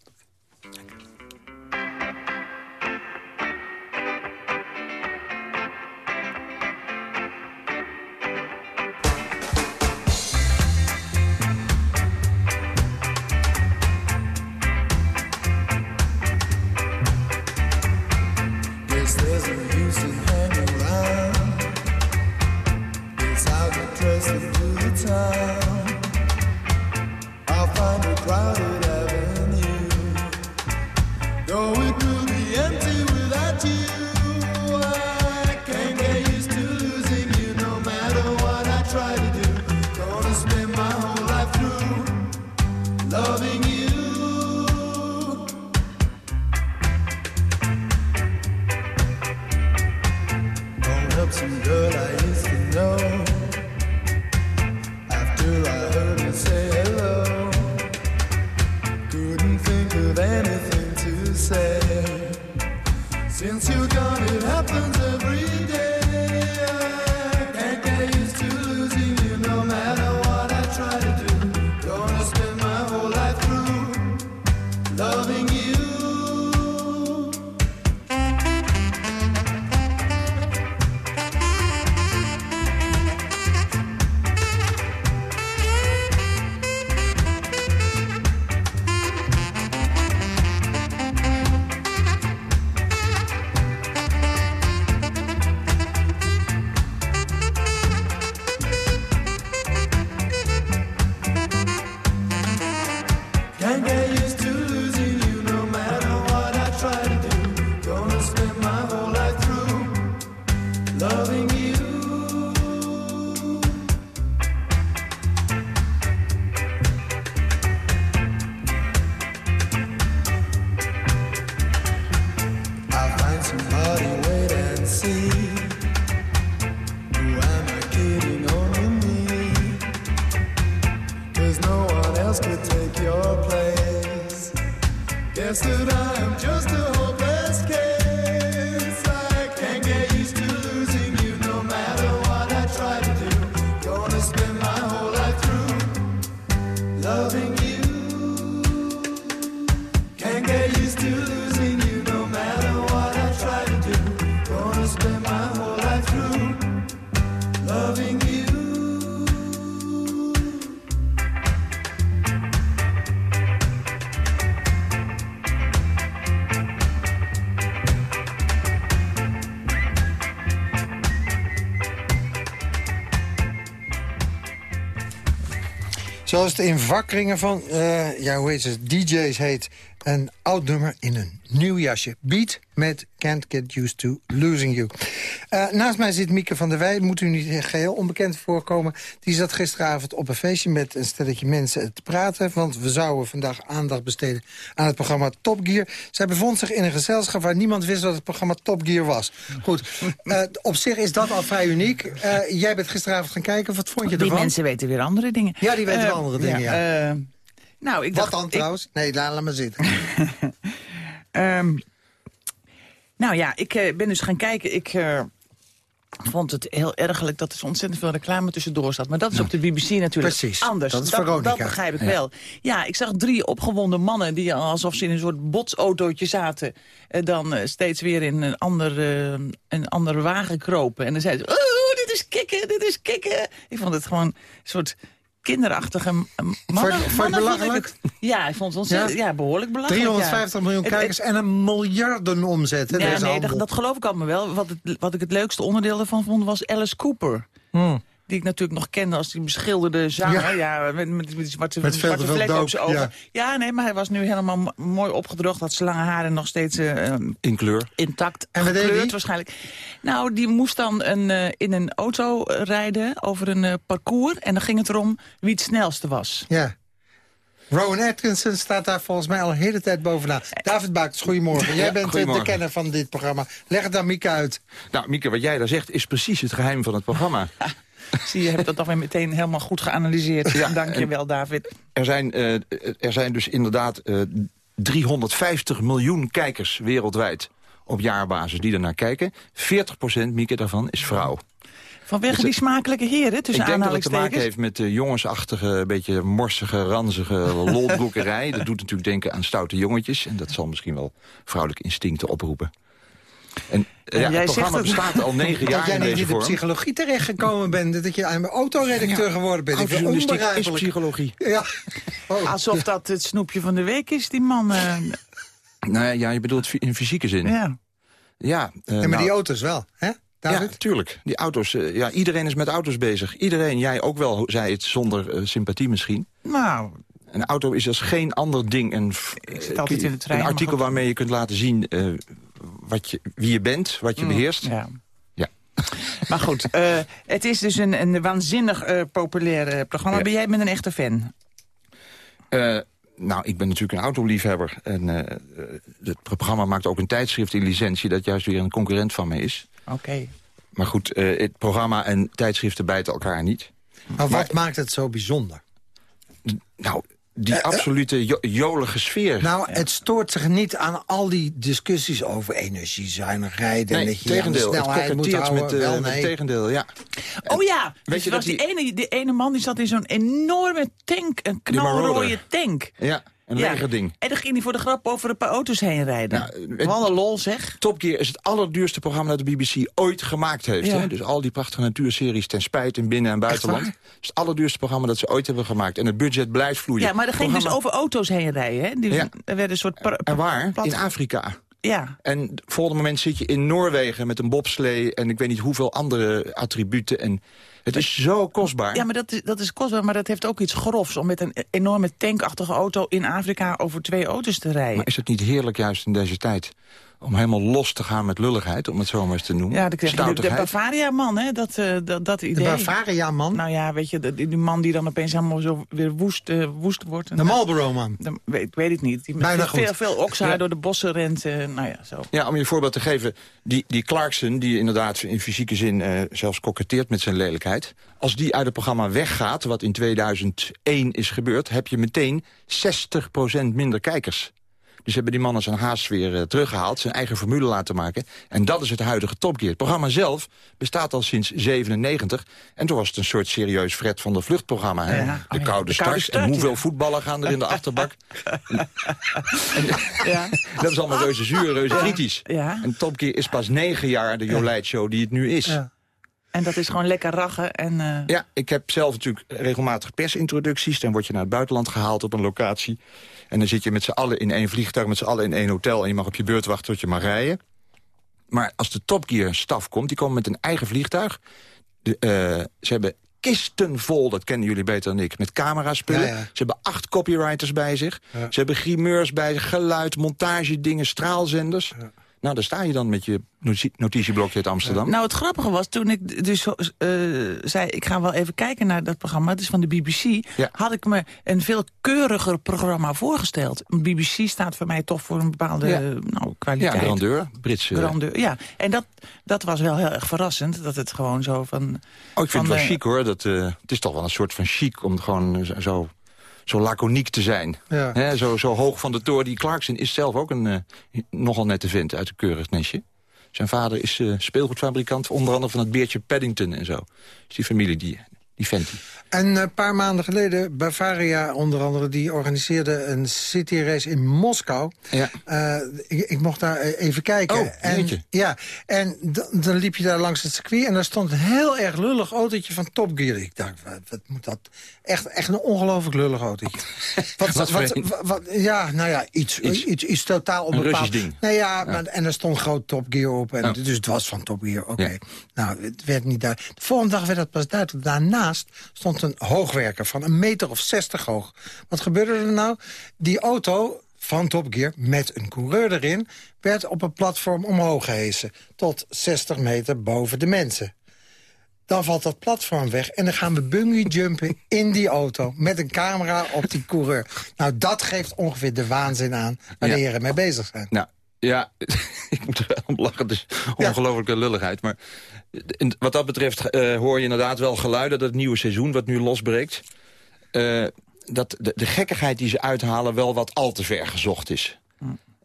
Zoals het in vakringen van, eh, ja, hoe heet het, DJ's heet... een oud nummer in een nieuw jasje. Beat met Can't Get Used to Losing You. Eh, naast mij zit Mieke van der Wij, moet u niet geheel onbekend voorkomen. Die zat gisteravond op een feestje met een stelletje mensen te praten... want we zouden vandaag aandacht besteden aan het programma Top Gear. Zij bevond zich in een gezelschap waar niemand wist wat het programma Top Gear was. Goed, eh, op zich is dat al vrij uniek. Eh, jij bent gisteravond gaan kijken, wat vond je Die ervan? mensen weten weer andere dingen. Ja, die weten wel andere dingen, ja. nou, ik Wat dacht, dan ik- trouwens? Nee, laat, laat maar zitten. [laughs] Ehm, nou ja, ik eh, ben dus gaan kijken. Ik eh, vond het heel ergelijk dat er zo ontzettend veel reclame tussendoor zat. Maar dat is op de BBC natuurlijk Precies, anders. dat is dat, dat begrijp ik Ja. wel. Ja, ik zag drie opgewonden mannen die alsof ze in een soort botsautootje zaten. eh, dan steeds weer in een andere, een andere wagen kropen. En dan zeiden ze, oh, dit is kicken, dit is kicken. Ik vond het gewoon een soort kinderachtige m- mannen. Vond je- vond je mannen vond ik belachelijk? Ja, ik vond het ontzettend, ja? behoorlijk belachelijk. ja. 350 miljoen Het- kijkers en een miljarden omzet. Hè, ja, deze nee, handel. dat, dat geloof ik allemaal wel. Wat, het, wat ik het leukste onderdeel ervan vond was Alice Cooper. Hmm. Die ik natuurlijk nog kende als die beschilderde zanger. Ja. Ja, met, met, met die zwarte, Met veel zwarte vlekken op zijn ogen. ja. Ja. nee, maar hij was nu helemaal mo- mooi opgedroogd. Had zijn lange haren nog steeds eh, In kleur. intact. En wat deed gekleurd die? waarschijnlijk. Nou, die moest dan een, eh, in een auto rijden over een eh, parcours. En dan ging het erom wie het snelste was. Ja. Rowan Atkinson staat daar volgens mij al een hele tijd bovenaan. David Baaks, goedemorgen. Jij Ja, bent de kenner van dit programma. Leg het aan Mieke uit. Nou, Mieke, wat jij daar zegt is precies het geheim van het programma. [laughs] Zie je, heb dat alweer meteen helemaal goed geanalyseerd. Ja, [laughs] Dank je wel, David. Er zijn, eh, er zijn dus inderdaad eh, 350 miljoen kijkers wereldwijd op jaarbasis die ernaar kijken. 40% Mieke, daarvan is vrouw. Vanwege die smakelijke heren, tussen Ik denk dat het te maken heeft met de jongensachtige, beetje morsige, ranzige [laughs] lolbroekerij. dat doet natuurlijk denken aan stoute jongetjes. En dat zal misschien wel vrouwelijke instincten oproepen. En, eh, ja, jij het programma zegt dat- bestaat al negen [laughs] Dat jaar jij in niet in de psychologie terechtgekomen bent. Dat je een autoredacteur geworden bent. Autojournalistiek is psychologie. Ja. Oh. Alsof dat het snoepje van de week is, die man. eh, Nou ja, ja, je bedoelt in fysieke zin. ja. Ja, eh, En met nou, die auto's wel, hè? Ja, David? tuurlijk. Die auto's, eh, ja, iedereen is met auto's bezig. Iedereen, jij ook wel, zei het zonder eh, sympathie misschien. Nou, Een auto is als geen ander ding. Een, Ik zit eh, altijd in de trein, Een maar artikel waarmee je kunt laten zien eh, wat je, wie je bent, wat je beheerst. ja. Ja. [laughs] Maar goed, eh, het is dus een, een waanzinnig eh, populair eh, programma. Ja. Ben jij met een echte fan? Eh, nou, ik ben natuurlijk een autoliefhebber. En het programma maakt ook een tijdschrift in licentie... dat juist weer een concurrent van me is. Oké. Maar goed, eh, het programma en tijdschriften bijten elkaar niet. Maar wat maakt het zo bijzonder? Nou, die absolute jo- jolige sfeer. Nou, het stoort zich niet aan al die discussies over energiezuinigheid... en nee, dat je aan de tegendeel. Het snelheid moet koketteert houden. met, eh, wel, met nee. tegendeel, ja. Oh ja, weet dus je was dat die, ene, die ene man die zat in zo'n enorme tank, een knalrode tank. Ja, een Ja. legerding. En dan ging hij voor de grap over een paar auto's heen rijden. Nou, Wat een lol zeg. Top Gear is het allerduurste programma dat de BBC ooit gemaakt heeft. Ja. Hè? Dus al die prachtige natuurseries ten spijt in binnen- en buitenland. Het is het allerduurste programma dat ze ooit hebben gemaakt. En het budget blijft vloeien. Ja, maar er ging dus over auto's heen rijden. Hè? Die, Ja. Er werden een soort... En waar? In Afrika. Ja, En het volgende moment zit je in Noorwegen met een bobslee... en ik weet niet hoeveel andere attributen. En het is zo kostbaar. ja maar dat is, dat is kostbaar, maar dat heeft ook iets grofs... om met een enorme tankachtige auto in Afrika over twee auto's te rijden. Maar is het niet heerlijk juist in deze tijd? Om helemaal los te gaan met lulligheid, om het zo maar eens te noemen. Ja, de, de, de Stoutigheid. Bavaria-man, hè, dat, eh, dat, dat idee. Bavaria-man? Nou ja, weet je, de- die, die man die dan opeens helemaal zo weer woest, eh, woest wordt. En De dat- Marlboro-man. de- weet, ik weet het niet. Die Bijna veel, goed. veel Ja. door de bossen rent. eh, nou ja, zo. Ja, om je een voorbeeld te geven. Die, die Clarkson, die inderdaad in fysieke zin eh, zelfs koketteert met zijn lelijkheid. Als die uit het programma weggaat, wat in 2001 is gebeurd... heb je meteen 60% minder kijkers. Dus hebben die mannen zijn haast weer eh, teruggehaald, zijn eigen formule laten maken. En dat is het huidige Top Gear. Het programma zelf bestaat al sinds 97. En toen was het een soort serieus Fred van der Vlucht programma. Hè? Ja. De, Oh koude de start. koude start, en hoeveel ja. voetballen gaan er in de achterbak? [laughs] Ja. [laughs] Dat is allemaal reuze zuur, reuze kritisch. En Top Gear is pas negen jaar de Jolijt Show die het nu is. Ja. Ja. En dat is gewoon lekker rachen. En, eh, ik heb zelf natuurlijk regelmatig persintroducties. Dan word je naar het buitenland gehaald op een locatie. En dan zit je met z'n allen in één vliegtuig, met z'n allen in één hotel... en je mag op je beurt wachten tot je mag rijden. Maar als de Top Gear staf komt, die komen met een eigen vliegtuig. De, eh, ze hebben kisten vol, dat kennen jullie beter dan ik, met cameraspullen. Ja, ja. Ze hebben acht copywriters bij zich. Ze hebben grimeurs bij zich, geluid, montagedingen, straalzenders. Nou, daar sta je dan met je notitie- notitieblokje uit Amsterdam. Nou, het grappige was, toen ik dus eh, zei... ik ga wel even kijken naar dat programma, het is van de BBC... Ja. had ik me een veel keuriger programma voorgesteld. BBC staat voor mij toch voor een bepaalde Ja. nou, ja, kwaliteit. grandeur, Britse... Grandeur, ja. En dat, dat was wel heel erg verrassend, dat het gewoon zo van... Oh, ik vind het wel de- chic hoor. Dat, eh, het is toch wel een soort van chic om gewoon zo, zo, laconiek te zijn. Ja. Zo, zo hoog van de toren. Die Clarkson is zelf ook een eh, nogal nette vent uit een keurig nestje. Zijn vader is eh, speelgoedfabrikant, onder andere van het beertje Paddington en zo. Dus die familie, die, die. En een paar maanden geleden, Bavaria onder andere... die organiseerde een cityrace in Moskou. Ja. Eh, ik, ik mocht daar eh, even kijken. Oh, en, ja, en dan liep je daar langs het circuit... en daar stond een heel erg lullig autootje van Top Gear. Ik dacht, wat, wat moet dat? Echt, echt een ongelooflijk lullig autootje. [laughs] wat, Wat voor een? wat, wat- ja, nou ja, iets, iets. Iets. iets, totaal Een onbepaald. Russisch ding. Nee, ja, Maar, en er stond groot Top Gear op. En, Ja. Dus het was van Top Gear, oké. Ja. Nou, het werd niet duidelijk. De volgende dag werd het pas duidelijk. Daarnaast stond een hoogwerker van een meter of zestig hoog. Wat gebeurde er nou? Die auto van Top Gear met een coureur erin... werd op een platform omhoog gehesen. Tot 60 meter boven de mensen. Dan valt dat platform weg en dan gaan we bungee jumpen in die auto... met een camera op die coureur. Nou, dat geeft ongeveer de waanzin aan Ja. de heren mee bezig zijn. Nou, ja, [laughs] ik moet er wel om lachen. Het is ongelofelijke lulligheid. Maar wat dat betreft eh, hoor je inderdaad wel geluiden... dat het nieuwe seizoen wat nu losbreekt... eh, dat de, de gekkigheid die ze uithalen wel wat al te ver gezocht is.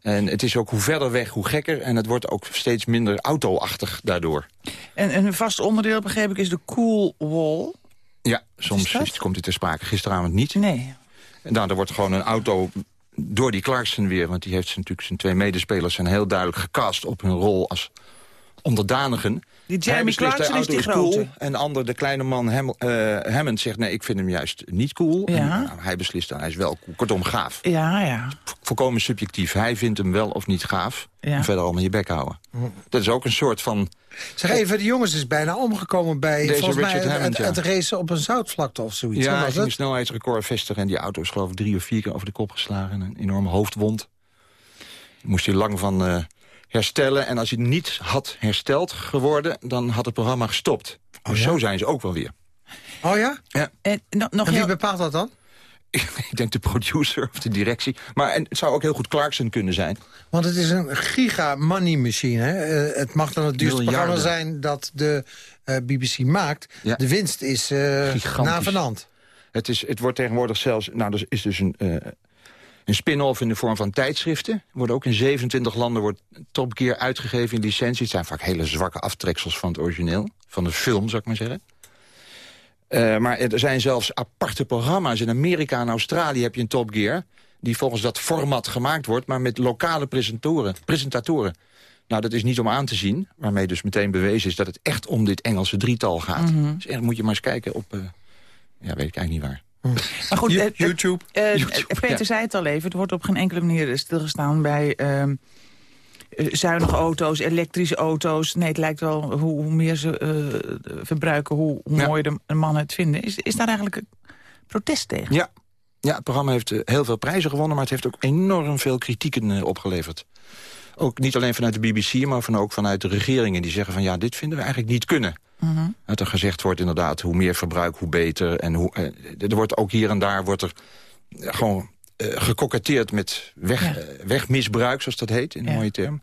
En het is ook hoe verder weg, hoe gekker. En het wordt ook steeds minder auto-achtig daardoor. En, en een vast onderdeel, begreep ik, is de cool wall. Ja, soms is- komt dit ter sprake. Gisteravond niet. Nee. En nou, er wordt gewoon een auto door die Clarkson weer... want die heeft zijn- natuurlijk zijn twee medespelers... zijn heel duidelijk gecast op hun rol als onderdanigen. Die Hij Jeremy beslist, de Clarkson is die cool. En de ander, de kleine man Ham, eh, Hammond, zegt... nee, ik vind hem juist niet cool. Ja. En, nou, hij beslist dan, hij is wel cool. Kortom, gaaf. Ja, ja. Volkomen subjectief. Hij vindt hem wel of niet gaaf. Ja. En verder allemaal je bek houden. Dat is ook een soort van... Zeg even, de jongens is bijna omgekomen bij Deze volgens mij Hammond, het, ja. het racen op een zoutvlakte of zoiets. ja, hij ging een snelheidsrecord vestigen... en die auto is geloof ik drie of vier keer over de kop geslagen. En een enorme hoofdwond. Moest hij lang van eh, herstellen. En als hij niet had hersteld geworden... dan had het programma gestopt. dus zo zijn ze ook wel weer. Oh ja? Ja. En, no- nog En wie heel, bepaalt dat dan? [laughs] Ik denk de producer of de directie. Maar en het zou ook heel goed Clarkson kunnen zijn. Want het is een giga money machine. Hè? Eh, het mag dan het duurste Miljarden. programma zijn dat de eh, BBC maakt. Ja. De winst is eh Gigantisch. navenant. Het, is, het wordt tegenwoordig zelfs... Nou, er is dus een, eh, een spin-off in de vorm van tijdschriften. Worden ook in 27 landen wordt Top Gear uitgegeven in licentie. Het zijn vaak hele zwakke aftreksels van het origineel. Van de film, zou ik maar zeggen. Eh, maar er zijn zelfs aparte programma's. In Amerika en Australië heb je een Top Gear... die volgens dat format gemaakt wordt... maar met lokale presentatoren. presentatoren. Nou, dat is niet om aan te zien. Waarmee dus meteen bewezen is dat het echt om dit Engelse drietal gaat. Dus echt moet je maar eens kijken op... eh, ja, weet ik eigenlijk niet waar. [laughs] maar goed, eh, eh, YouTube. eh, YouTube, Peter ja. zei het al even, er wordt op geen enkele manier stilgestaan bij... ehm, eh, zuinige auto's, elektrische auto's. Nee, het lijkt wel hoe, hoe meer ze verbruiken, hoe, hoe Ja. de, de mannen het vinden. Is, is daar eigenlijk een protest tegen? Ja, Ja, het programma heeft heel veel prijzen gewonnen... maar het heeft ook enorm veel kritieken opgeleverd. Ook niet alleen vanuit de BBC, maar van, ook vanuit de regeringen... die zeggen van ja, dit vinden we eigenlijk niet kunnen. Dat er gezegd wordt inderdaad, hoe meer verbruik, hoe beter. En hoe, eh, er wordt ook hier en daar wordt er eh, gewoon eh, gekoketteerd met weg, wegmisbruik, zoals dat heet, in een mooie term.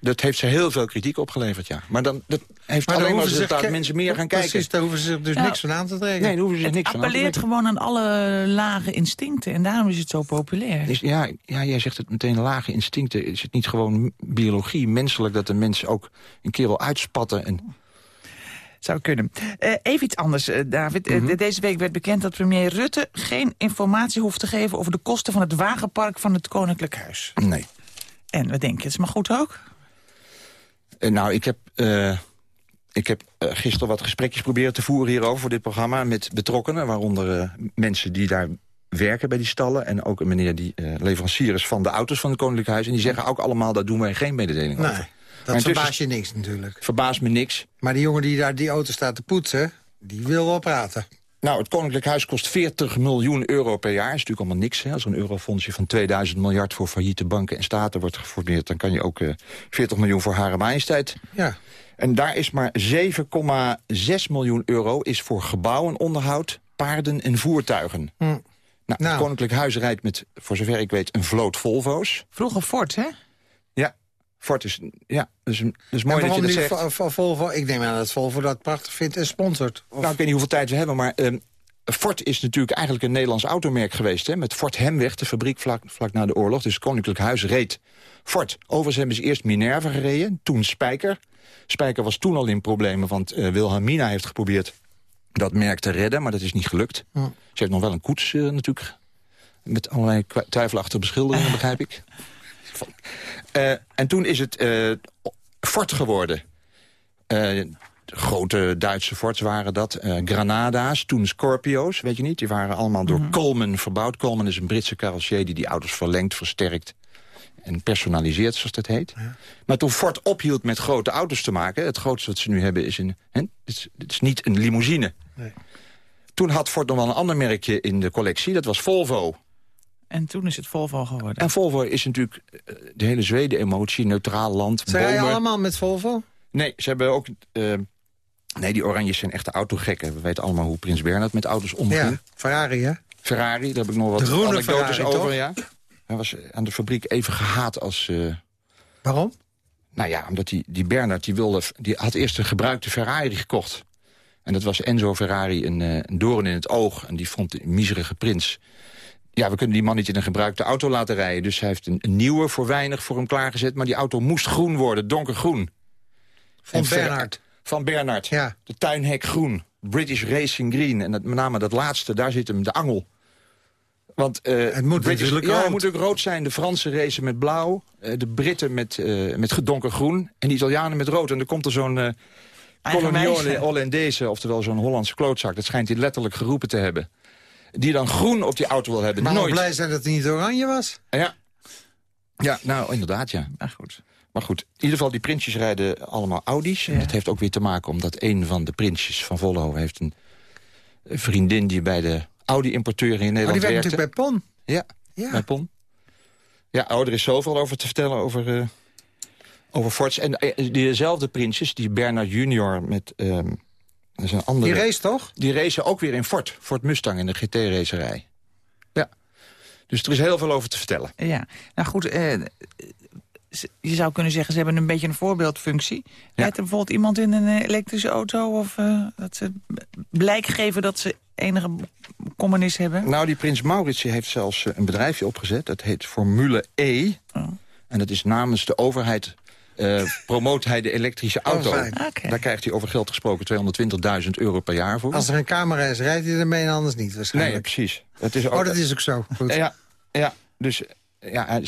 Dat heeft ze heel veel kritiek opgeleverd, ja. Maar dan dat heeft Maar dan alleen maar resultaat mensen meer gaan kijken. Precies, daar hoeven ze zich dus Ja. niks van aan te trekken. Nee, daar hoeven ze Het niks van aan te appelleert trekken. gewoon aan alle lage instincten. En daarom is het zo populair. Is, ja, ja, jij zegt het meteen lage instincten. Is het niet gewoon biologie, menselijk... dat de mensen ook een keer wil uitspatten? En... Zou kunnen. Eh, even iets anders, eh, David. Eh, Mhm. deze week werd bekend dat premier Rutte geen informatie hoeft te geven... over de kosten van het wagenpark van het Koninklijk Huis. Nee. En wat denk je, het is maar goed ook? Nou, ik heb, eh, ik heb gisteren wat gesprekjes proberen te voeren hierover... voor dit programma met betrokkenen, waaronder eh, mensen die daar werken bij die stallen... en ook een meneer die eh, leverancier is van de auto's van het Koninklijk Huis. En die zeggen ook allemaal, daar doen wij geen mededeling Nee, over. Dat Maar intussen verbaast je niks natuurlijk. Verbaast me niks. Maar die jongen die daar die auto staat te poetsen, die wil wel praten. Nou, het Koninklijk Huis kost 40 miljoen euro per jaar. Dat is natuurlijk allemaal niks. Hè? Als er een eurofondsje van 2000 miljard voor failliete banken en staten wordt geformeerd... dan kan je ook eh 40 miljoen voor Hare Majesteit. Ja. En daar is maar 7,6 miljoen euro is voor gebouwen, onderhoud, paarden en voertuigen. Hm. Nou, het Koninklijk Huis rijdt met, voor zover ik weet, een vloot Volvo's. Vroeger Ford, hè? Ja, Ford is... Ja, dus, dus mooi dat je dat zegt. Vo- Vo- Volvo? Ik neem aan dat Volvo dat prachtig vindt en sponsort. Of- Nou, ik weet niet hoeveel tijd we hebben, maar ehm, Ford is natuurlijk eigenlijk een Nederlands automerk geweest. Hè, met Ford Hemweg, de fabriek vlak, vlak na de oorlog. Dus het Koninklijk Huis reed Ford. Overigens hebben ze eerst Minerva gereden, toen Spijker. Spijker was toen al in problemen, want eh, Wilhelmina heeft geprobeerd dat merk te redden, maar dat is niet gelukt. Ze heeft nog wel een koets eh, natuurlijk, met allerlei twijfelachtige beschilderingen, [laughs] begrijp ik. Eh, en toen is het eh, Ford geworden. Eh, grote Duitse Fords waren dat. Granada's, toen Scorpio's, weet je niet. Die waren allemaal door Coleman verbouwd. Coleman is een Britse carrossier die die auto's verlengt, versterkt... en personaliseert, zoals dat heet. Maar toen Ford ophield met grote auto's te maken... het grootste wat ze nu hebben is een... Hè, is, dit is niet een limousine. Nee. Toen had Ford nog wel een ander merkje in de collectie. Dat was Volvo. En toen is het Volvo geworden. En Volvo is natuurlijk eh, de hele Zweden-emotie, neutraal land, Ze rijden bomen. allemaal met Volvo? Nee, ze hebben ook... eh, nee, die oranjes zijn echte autogekken. We weten allemaal hoe Prins Bernhard met auto's omging. Ja, Ferrari, hè? Ferrari, daar heb ik nog wat anekdotes Ferrari, over. toch? Ja. Hij was aan de fabriek even gehaat als... eh, Waarom? nou ja, omdat die, die Bernard die wilde, die had eerst een gebruikte Ferrari gekocht. En dat was Enzo Ferrari een, eh, een doorn in het oog. En die vond de miserige prins. Ja, we kunnen die man niet in een gebruikte auto laten rijden. Dus hij heeft een, een nieuwe voor weinig voor hem klaargezet. Maar die auto moest groen worden, donkergroen. Van Bernhard. Van Bernard. Ja. De tuinhek groen. British Racing Green. En dat, met name dat laatste, daar zit hem de angel. Want eh, Het moet British, natuurlijk ja, rood. het moet ook rood zijn. De Fransen racen met blauw. eh, de Britten met, eh met donkergroen. En de Italianen met rood. En dan komt er zo'n eh Coloniale. Hollandaise, oftewel zo'n Hollandse klootzak. Dat schijnt hij letterlijk geroepen te hebben. Die dan groen op die auto wil hebben. Maar Nooit. blij zijn dat hij niet oranje was. Ja. ja, nou inderdaad, ja. Nou goed. Maar goed, in ieder geval, die prinsjes rijden allemaal Audi's. En dat heeft ook weer te maken omdat een van de prinsjes van Volvo... heeft een vriendin die bij de Audi-importeur in Maar Nederland die werkt werkte. natuurlijk bij PON. Ja, Ja. bij Pon. Ja, oh, er is zoveel over te vertellen over, eh over Fords. En eh, diezelfde prinsjes, die Bernard junior met... ehm dat is een andere, Die race toch? die racen ook weer in Ford. Ford Mustang in de GT-racerij. Ja. Dus er is heel veel over te vertellen. Ja, nou goed, eh, je zou kunnen zeggen, ze hebben een beetje een voorbeeldfunctie. Rijdt er bijvoorbeeld iemand in een elektrische auto... of eh, dat ze blijk geven dat ze enige communis hebben? Nou, die prins Maurits heeft zelfs eh, een bedrijfje opgezet. Dat heet Formule E. Oh. En dat is namens de overheid... eh promoot hij de elektrische [laughs] auto. fijn. Oké. Daar krijgt hij over geld gesproken 220.000 euro per jaar voor. Als er een camera is, rijdt hij ermee en anders niet Nee, waarschijnlijk. precies. Dat is ook, oh, dat is ook zo. Goed. Ja, ja dus ja, hij,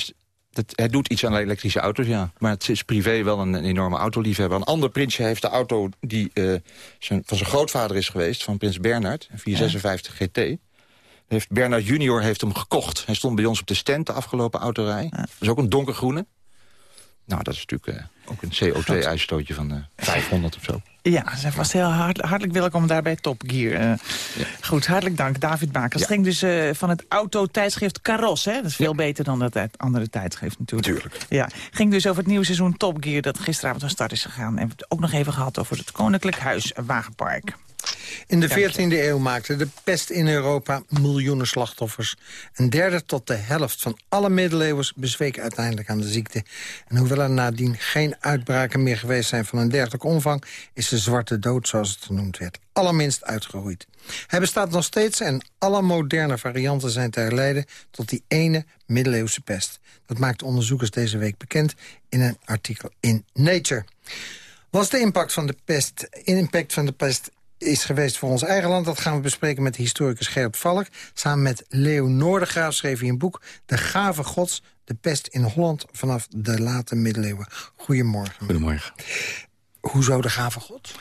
dat, hij doet iets aan elektrische auto's, ja. Maar het is privé wel een, een enorme autoliefhebber. Een ander prinsje heeft de auto die eh, zijn, van zijn grootvader is geweest... van prins Bernhard, een 456 GT. Heeft Bernhard junior heeft hem gekocht. Hij stond bij ons op de stand de afgelopen autorij. Dat is ook een donkergroene. Nou, dat is natuurlijk eh, ook een CO2-uitstootje van eh, 500 of zo. Ja, ze zijn vast heel hart, hartelijk welkom daar bij Top Gear. Eh, Goed, hartelijk dank, David Bakers. Het ging dus eh, van het autotijdschrift Caros, hè? Dat is veel beter dan dat andere tijdschrift natuurlijk. Tuurlijk. Ja, ging dus over het nieuwe seizoen Top Gear dat gisteravond van start is gegaan. En we hebben het ook nog even gehad over het Koninklijk Huis Wagenpark. In de Dank je. 14e eeuw maakte de pest in Europa miljoenen slachtoffers. Een derde tot de helft van alle middeleeuwers bezweek uiteindelijk aan de ziekte. En hoewel er nadien geen uitbraken meer geweest zijn van een dergelijke omvang... is de zwarte dood, zoals het genoemd werd, allerminst uitgeroeid. Hij bestaat nog steeds en alle moderne varianten zijn te herleiden... tot die ene middeleeuwse pest. Dat maakt onderzoekers deze week bekend in een artikel in Nature. Was de impact van de pest, impact van de pest is geweest voor ons eigen land. Dat gaan we bespreken met de historicus Gerrit Valk. Samen met Leo Noordegraaf schreef hij een boek... De Gave Gods, de pest in Holland vanaf de late middeleeuwen. Goedemorgen. Goedemorgen. Hoezo de Gave Gods?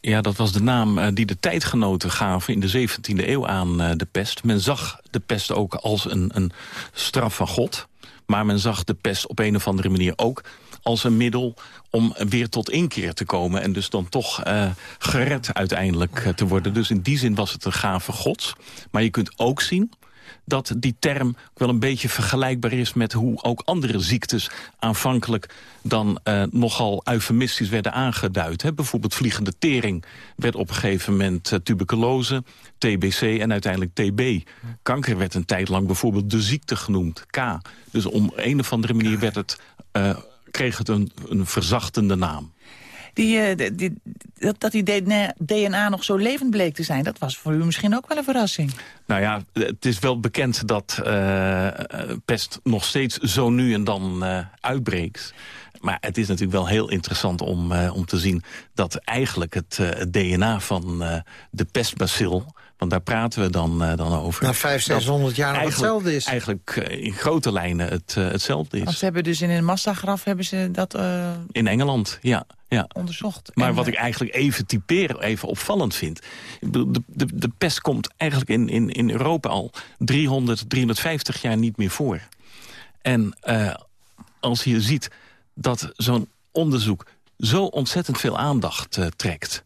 Ja, dat was de naam eh, die de tijdgenoten gaven in de 17e eeuw aan eh, de pest. Men zag de pest ook als een, een straf van God. Maar men zag de pest op een of andere manier ook als een middel om weer tot inkeer te komen... en dus dan toch eh, gered uiteindelijk eh, te worden. Dus in die zin was het een gave gods. Maar je kunt ook zien dat die term wel een beetje vergelijkbaar is... met hoe ook andere ziektes aanvankelijk dan eh, nogal eufemistisch werden aangeduid. Hè. Bijvoorbeeld vliegende tering werd op een gegeven moment tuberculose, TBC en uiteindelijk TB. Kanker werd een tijd lang bijvoorbeeld de ziekte genoemd, K. Dus om een of andere manier werd het, kreeg het een, een verzachtende naam. Die, eh, die- die- dat, dat die DNA, DNA nog zo levend bleek te zijn, dat was voor u misschien ook wel een verrassing. Nou ja, het is wel bekend dat eh, eh, pest nog steeds zo nu en dan uitbreekt. Maar het is natuurlijk wel heel interessant om, om te zien... dat eigenlijk het, het DNA van de pestbacil... want daar praten we dan, eh, dan over... Na 500, 600 jaar nog eigenlijk- hetzelfde is. Eigenlijk eh, in grote lijnen het, eh, hetzelfde Want is. ze hebben dus in een massagraf hebben ze dat eh, In Engeland, ja. ja. onderzocht. Maar En, wat ik eigenlijk even typeren, even opvallend vind... Ik bedoel, de, de, de pest komt eigenlijk in, in, in Europa al 300, 350 jaar niet meer voor. En eh, als je ziet dat zo'n onderzoek zo ontzettend veel aandacht eh, trekt...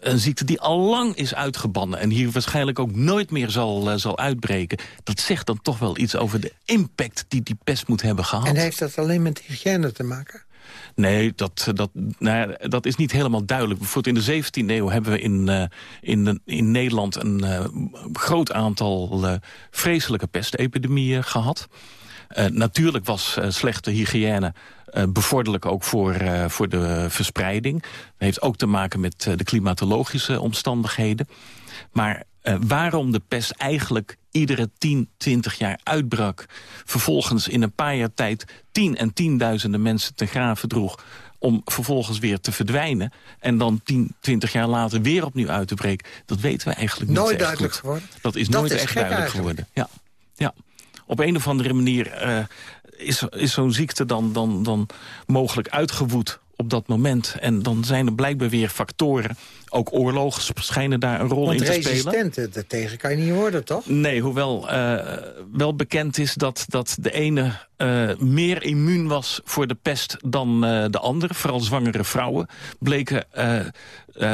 Een ziekte die al lang is uitgebannen... en hier waarschijnlijk ook nooit meer zal, eh, zal uitbreken... dat zegt dan toch wel iets over de impact die die pest moet hebben gehad. En heeft dat alleen met hygiëne te maken? Nee, dat, dat, nou ja, dat is niet helemaal duidelijk. Bijvoorbeeld in de 17e eeuw hebben we in, eh, in, in Nederland... een eh, groot aantal eh, vreselijke pestepidemieën gehad. Eh, natuurlijk was eh, slechte hygiëne eh, bevorderlijk ook voor, voor de verspreiding. Dat heeft ook te maken met de klimatologische omstandigheden. Maar waarom de pest eigenlijk iedere 10, 20 jaar uitbrak... vervolgens in een paar jaar tijd 10 en tienduizenden mensen te graven droeg om vervolgens weer te verdwijnen... en dan 10, 20 jaar later weer opnieuw uit te breken... dat weten we eigenlijk niet Nooit duidelijk goed. geworden? Dat is Dat nooit is echt duidelijk eigenlijk. geworden. Ja. ja. Op een of andere manier eh, is, is zo'n ziekte dan, dan, dan mogelijk uitgewoed op dat moment. En dan zijn er blijkbaar weer factoren. Ook oorlogen schijnen daar een rol Want in te spelen. resistent, daartegen kan je niet worden, toch? Nee, hoewel eh, wel bekend is dat, dat de ene eh, meer immuun was voor de pest dan de andere. Vooral zwangere vrouwen bleken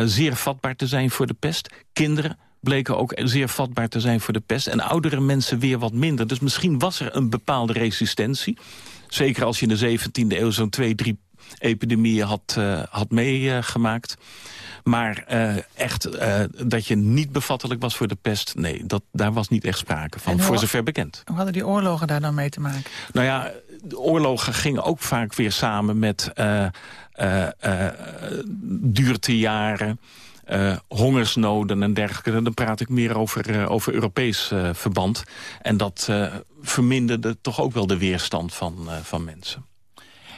zeer vatbaar te zijn voor de pest. Kinderen bleken ook zeer vatbaar te zijn voor de pest. En oudere mensen weer wat minder. Dus misschien was er een bepaalde resistentie. Zeker als je in de 17e eeuw zo'n twee, drie epidemieën had, eh, had meegemaakt. Maar eh, echt eh, dat je niet bevattelijk was voor de pest... nee, dat, daar was niet echt sprake van, voor zover bekend. Hoe hadden die oorlogen daar dan mee te maken? Nou ja, de oorlogen gingen ook vaak weer samen met eh eh, hongersnoden en dergelijke. Dan praat ik meer over, eh, over Europees eh, verband. En dat verminderde toch ook wel de weerstand van, van mensen.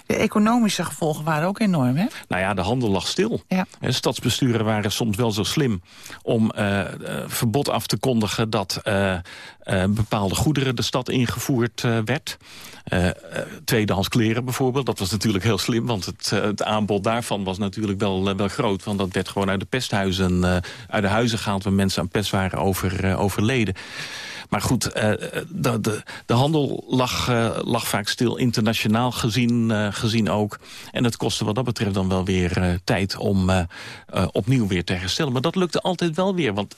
De economische gevolgen waren ook enorm, hè? Nou ja, de handel lag stil. Ja. Stadsbesturen waren soms wel zo slim om verbod af te kondigen... dat bepaalde goederen de stad ingevoerd werd. Uh, tweedehands kleren bijvoorbeeld. Dat was natuurlijk heel slim, want het, het aanbod daarvan was natuurlijk wel, wel groot. Want dat werd gewoon uit de pesthuizen, uit de huizen gehaald... waar mensen aan pest waren over, overleden. Maar goed, de, de, de, handel lag, lag vaak stil, internationaal gezien, gezien ook. En het kostte wat dat betreft dan wel weer tijd om opnieuw weer te herstellen. Maar dat lukte altijd wel weer, want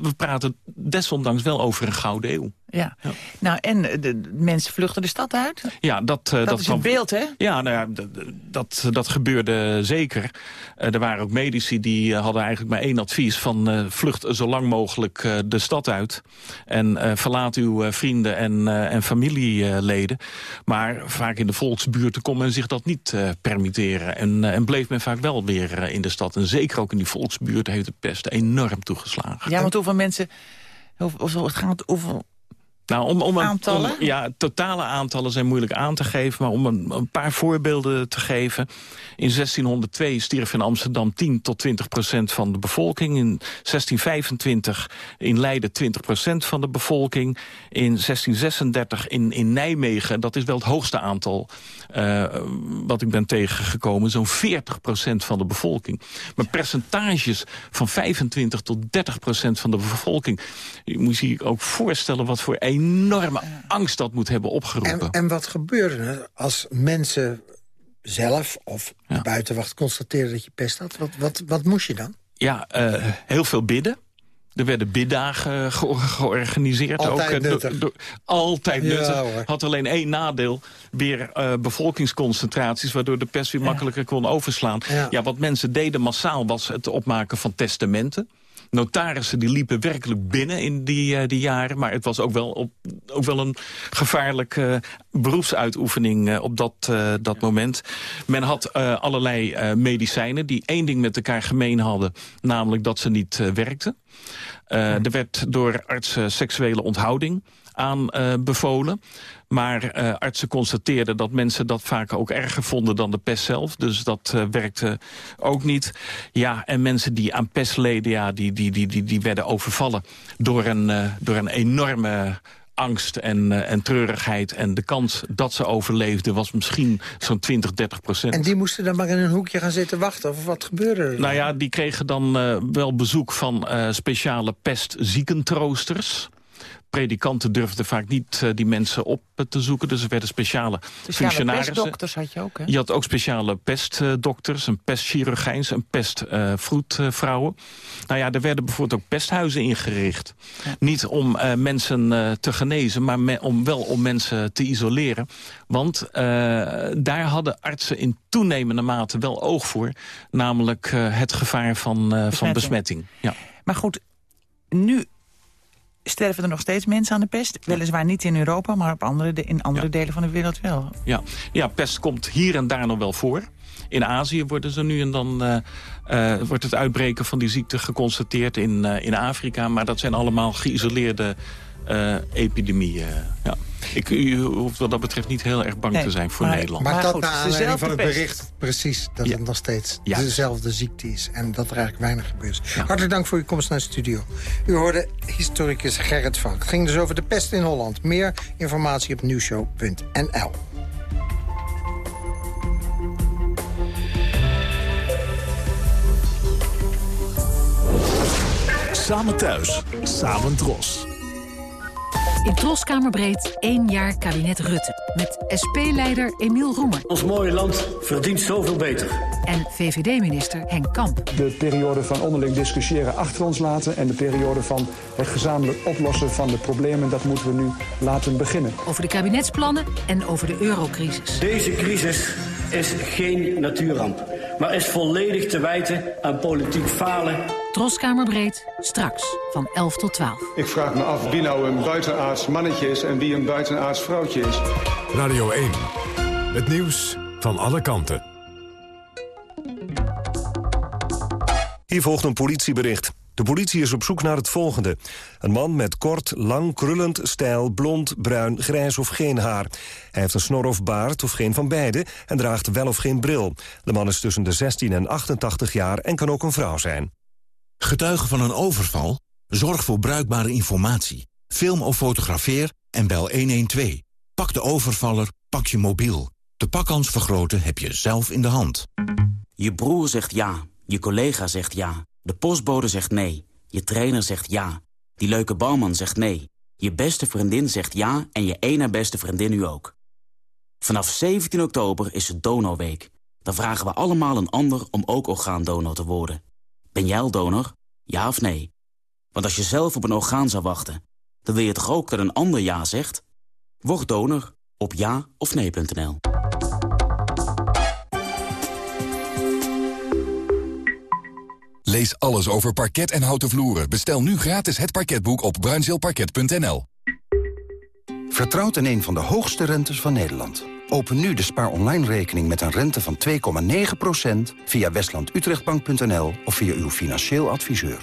we praten desondanks wel over een gouden eeuw. Ja. Nou, en de, mensen vluchten de stad uit? Ja, dat... Uh, dat, is een beeld, hè? Ja, nou ja, dat, dat gebeurde zeker. Uh, er waren ook medici die uh, hadden eigenlijk maar één advies... van vlucht zo lang mogelijk de stad uit. En verlaat uw vrienden en, en familieleden. Maar vaak in de volksbuurten kon men zich dat niet permitteren. En, en bleef men vaak wel weer in de stad. En zeker ook in die volksbuurten heeft de pest enorm toegeslagen. Ja, want hoeveel mensen... Hoeveel, het gaat, hoeveel nou, om, om, een, om, ja, totale aantallen zijn moeilijk aan te geven. Maar om een, een, paar voorbeelden te geven. In 1602 stierf in Amsterdam 10 tot 20 procent van de bevolking. In 1625 in Leiden 20 procent van de bevolking. In 1636 in, in Nijmegen, dat is wel het hoogste aantal... Uh, wat ik ben tegengekomen, zo'n 40 procent van de bevolking. Maar percentages van 25 tot 30 procent van de bevolking... je moet je ook voorstellen wat voor een enorme angst dat moet hebben opgeroepen. En, en wat gebeurde er als mensen zelf of de buitenwacht constateerden dat je pest had? Wat, wat, wat moest je dan? Ja, uh, heel veel bidden. Er werden biddagen georganiseerd. Altijd ook, nuttig. altijd nuttig. Had alleen één nadeel. Weer uh, bevolkingsconcentraties, waardoor de pest weer makkelijker kon overslaan. Ja. ja, wat mensen deden massaal was het opmaken van testamenten notarissen die liepen werkelijk binnen in die, uh, die jaren. Maar het was ook wel, op, ook wel een gevaarlijke uh, beroepsuitoefening uh, op dat, dat moment. Men had allerlei medicijnen die één ding met elkaar gemeen hadden. Namelijk dat ze niet werkten. Er werd door artsen seksuele onthouding aan bevolen. Maar uh, artsen constateerden dat mensen dat vaak ook erger vonden dan de pest zelf. Dus dat uh, werkte ook niet. Ja, en mensen die aan pest leden, ja, die, die, die, die, die werden overvallen door een, uh, door een enorme angst en, en treurigheid. En de kans dat ze overleefden was misschien zo'n 20, 30 procent. En die moesten dan maar in een hoekje gaan zitten wachten? Of wat gebeurde er? Nou ja, die kregen dan uh, wel bezoek van uh, speciale pestziekentroosters predikanten durfden vaak niet uh, die mensen op te zoeken. Dus er werden speciale, speciale functionarissen. pestdokters had je ook, hè? Je had ook speciale pestdokters, een pestchirurgijns, een pestvroedvrouwen. nou ja, er werden bijvoorbeeld ook pesthuizen ingericht. Niet om uh, mensen te genezen, maar me, om, wel om mensen te isoleren. Want daar hadden artsen in toenemende mate wel oog voor. Namelijk het gevaar van, besmetting. van besmetting. Ja. Maar goed, nu sterven er nog steeds mensen aan de pest. Weliswaar niet in Europa, maar op andere in andere delen van de wereld wel. Ja. ja, pest komt hier en daar nog wel voor. In Azië worden ze nu en dan uh, uh, wordt het uitbreken van die ziekte geconstateerd in, uh, in Afrika. Maar dat zijn allemaal geïsoleerde epidemieën. Ja. Ik, u hoeft wat dat betrtelijk niet heel erg bang nee, te zijn voor maar, Nederland. Maar, maar dat naar aanleiding van het bericht precies dat ja. het nog steeds ja. dezelfde ziekte is. En dat er eigenlijk weinig gebeurt. Ja. Hartelijk dank voor uw komst naar de studio. U hoorde historicus Gerrit Valk. Het ging dus over de pest in Holland. Meer informatie op nieuwshow.nl. Samen thuis, samen dros. In Troskamerbreed één jaar kabinet Rutte. Met SP-leider Emiel Roemer. Ons mooie land verdient zoveel beter. En VVD-minister Henk Kamp. De periode van onderling discussiëren achter ons laten... en de periode van het gezamenlijk oplossen van de problemen... dat moeten we nu laten beginnen. Over de kabinetsplannen en over de eurocrisis. Deze crisis is geen natuurramp, maar is volledig te wijten aan politiek falen Troskamerbreed, straks van 11 tot 12. Ik vraag me af wie nou een buitenaards mannetje is en wie een buitenaards vrouwtje is. Radio 1, het nieuws van alle kanten. Hier volgt een politiebericht. De politie is op zoek naar het volgende. Een man met kort, lang, krullend, stijl, blond, bruin, grijs of geen haar. Hij heeft een snor of baard of geen van beide en draagt wel of geen bril. De man is tussen de 16 en 88 jaar en kan ook een vrouw zijn. Getuige van een overval? Zorg voor bruikbare informatie. Film of fotografeer en bel 112. Pak de overvaller, pak je mobiel. De pakkans vergroten heb je zelf in de hand. Je broer zegt ja, je collega zegt ja, de postbode zegt nee, je trainer zegt ja, die leuke bouwman zegt nee, je beste vriendin zegt ja en je ene beste vriendin nu ook. Vanaf 17 oktober is het Donorweek. Dan vragen we allemaal een ander om ook orgaandonor te worden. Ben jij al donor? Ja of nee? Want als je zelf op een orgaan zou wachten, dan wil je toch ook dat een ander ja zegt? Word donor op ja of nee.nl. Lees alles over parket en houten vloeren. Bestel nu gratis het parketboek op bruinzeelparket.nl. Vertrouwt in een van de hoogste rentes van Nederland. Open nu de spaar online rekening met een rente van 2,9% via westlandutrechtbank.nl of via uw financieel adviseur.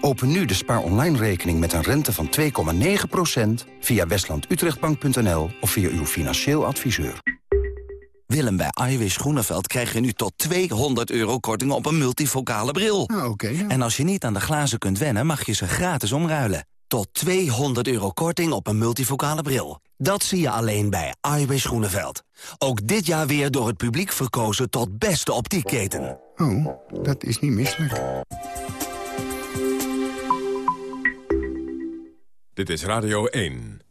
Open nu de spaar online rekening met een rente van 2,9% via westlandutrechtbank.nl of via uw financieel adviseur. Willem, bij Iwis Groeneveld krijg je nu tot 200 euro korting op een multifocale bril. oké. En als je niet aan de glazen kunt wennen, mag je ze gratis omruilen. Tot 200 euro korting op een multifocale bril. Dat zie je alleen bij Iwis Groeneveld. Ook dit jaar weer door het publiek verkozen tot beste optiekketen. Oh, dat is niet misselijk. Dit is Radio 1.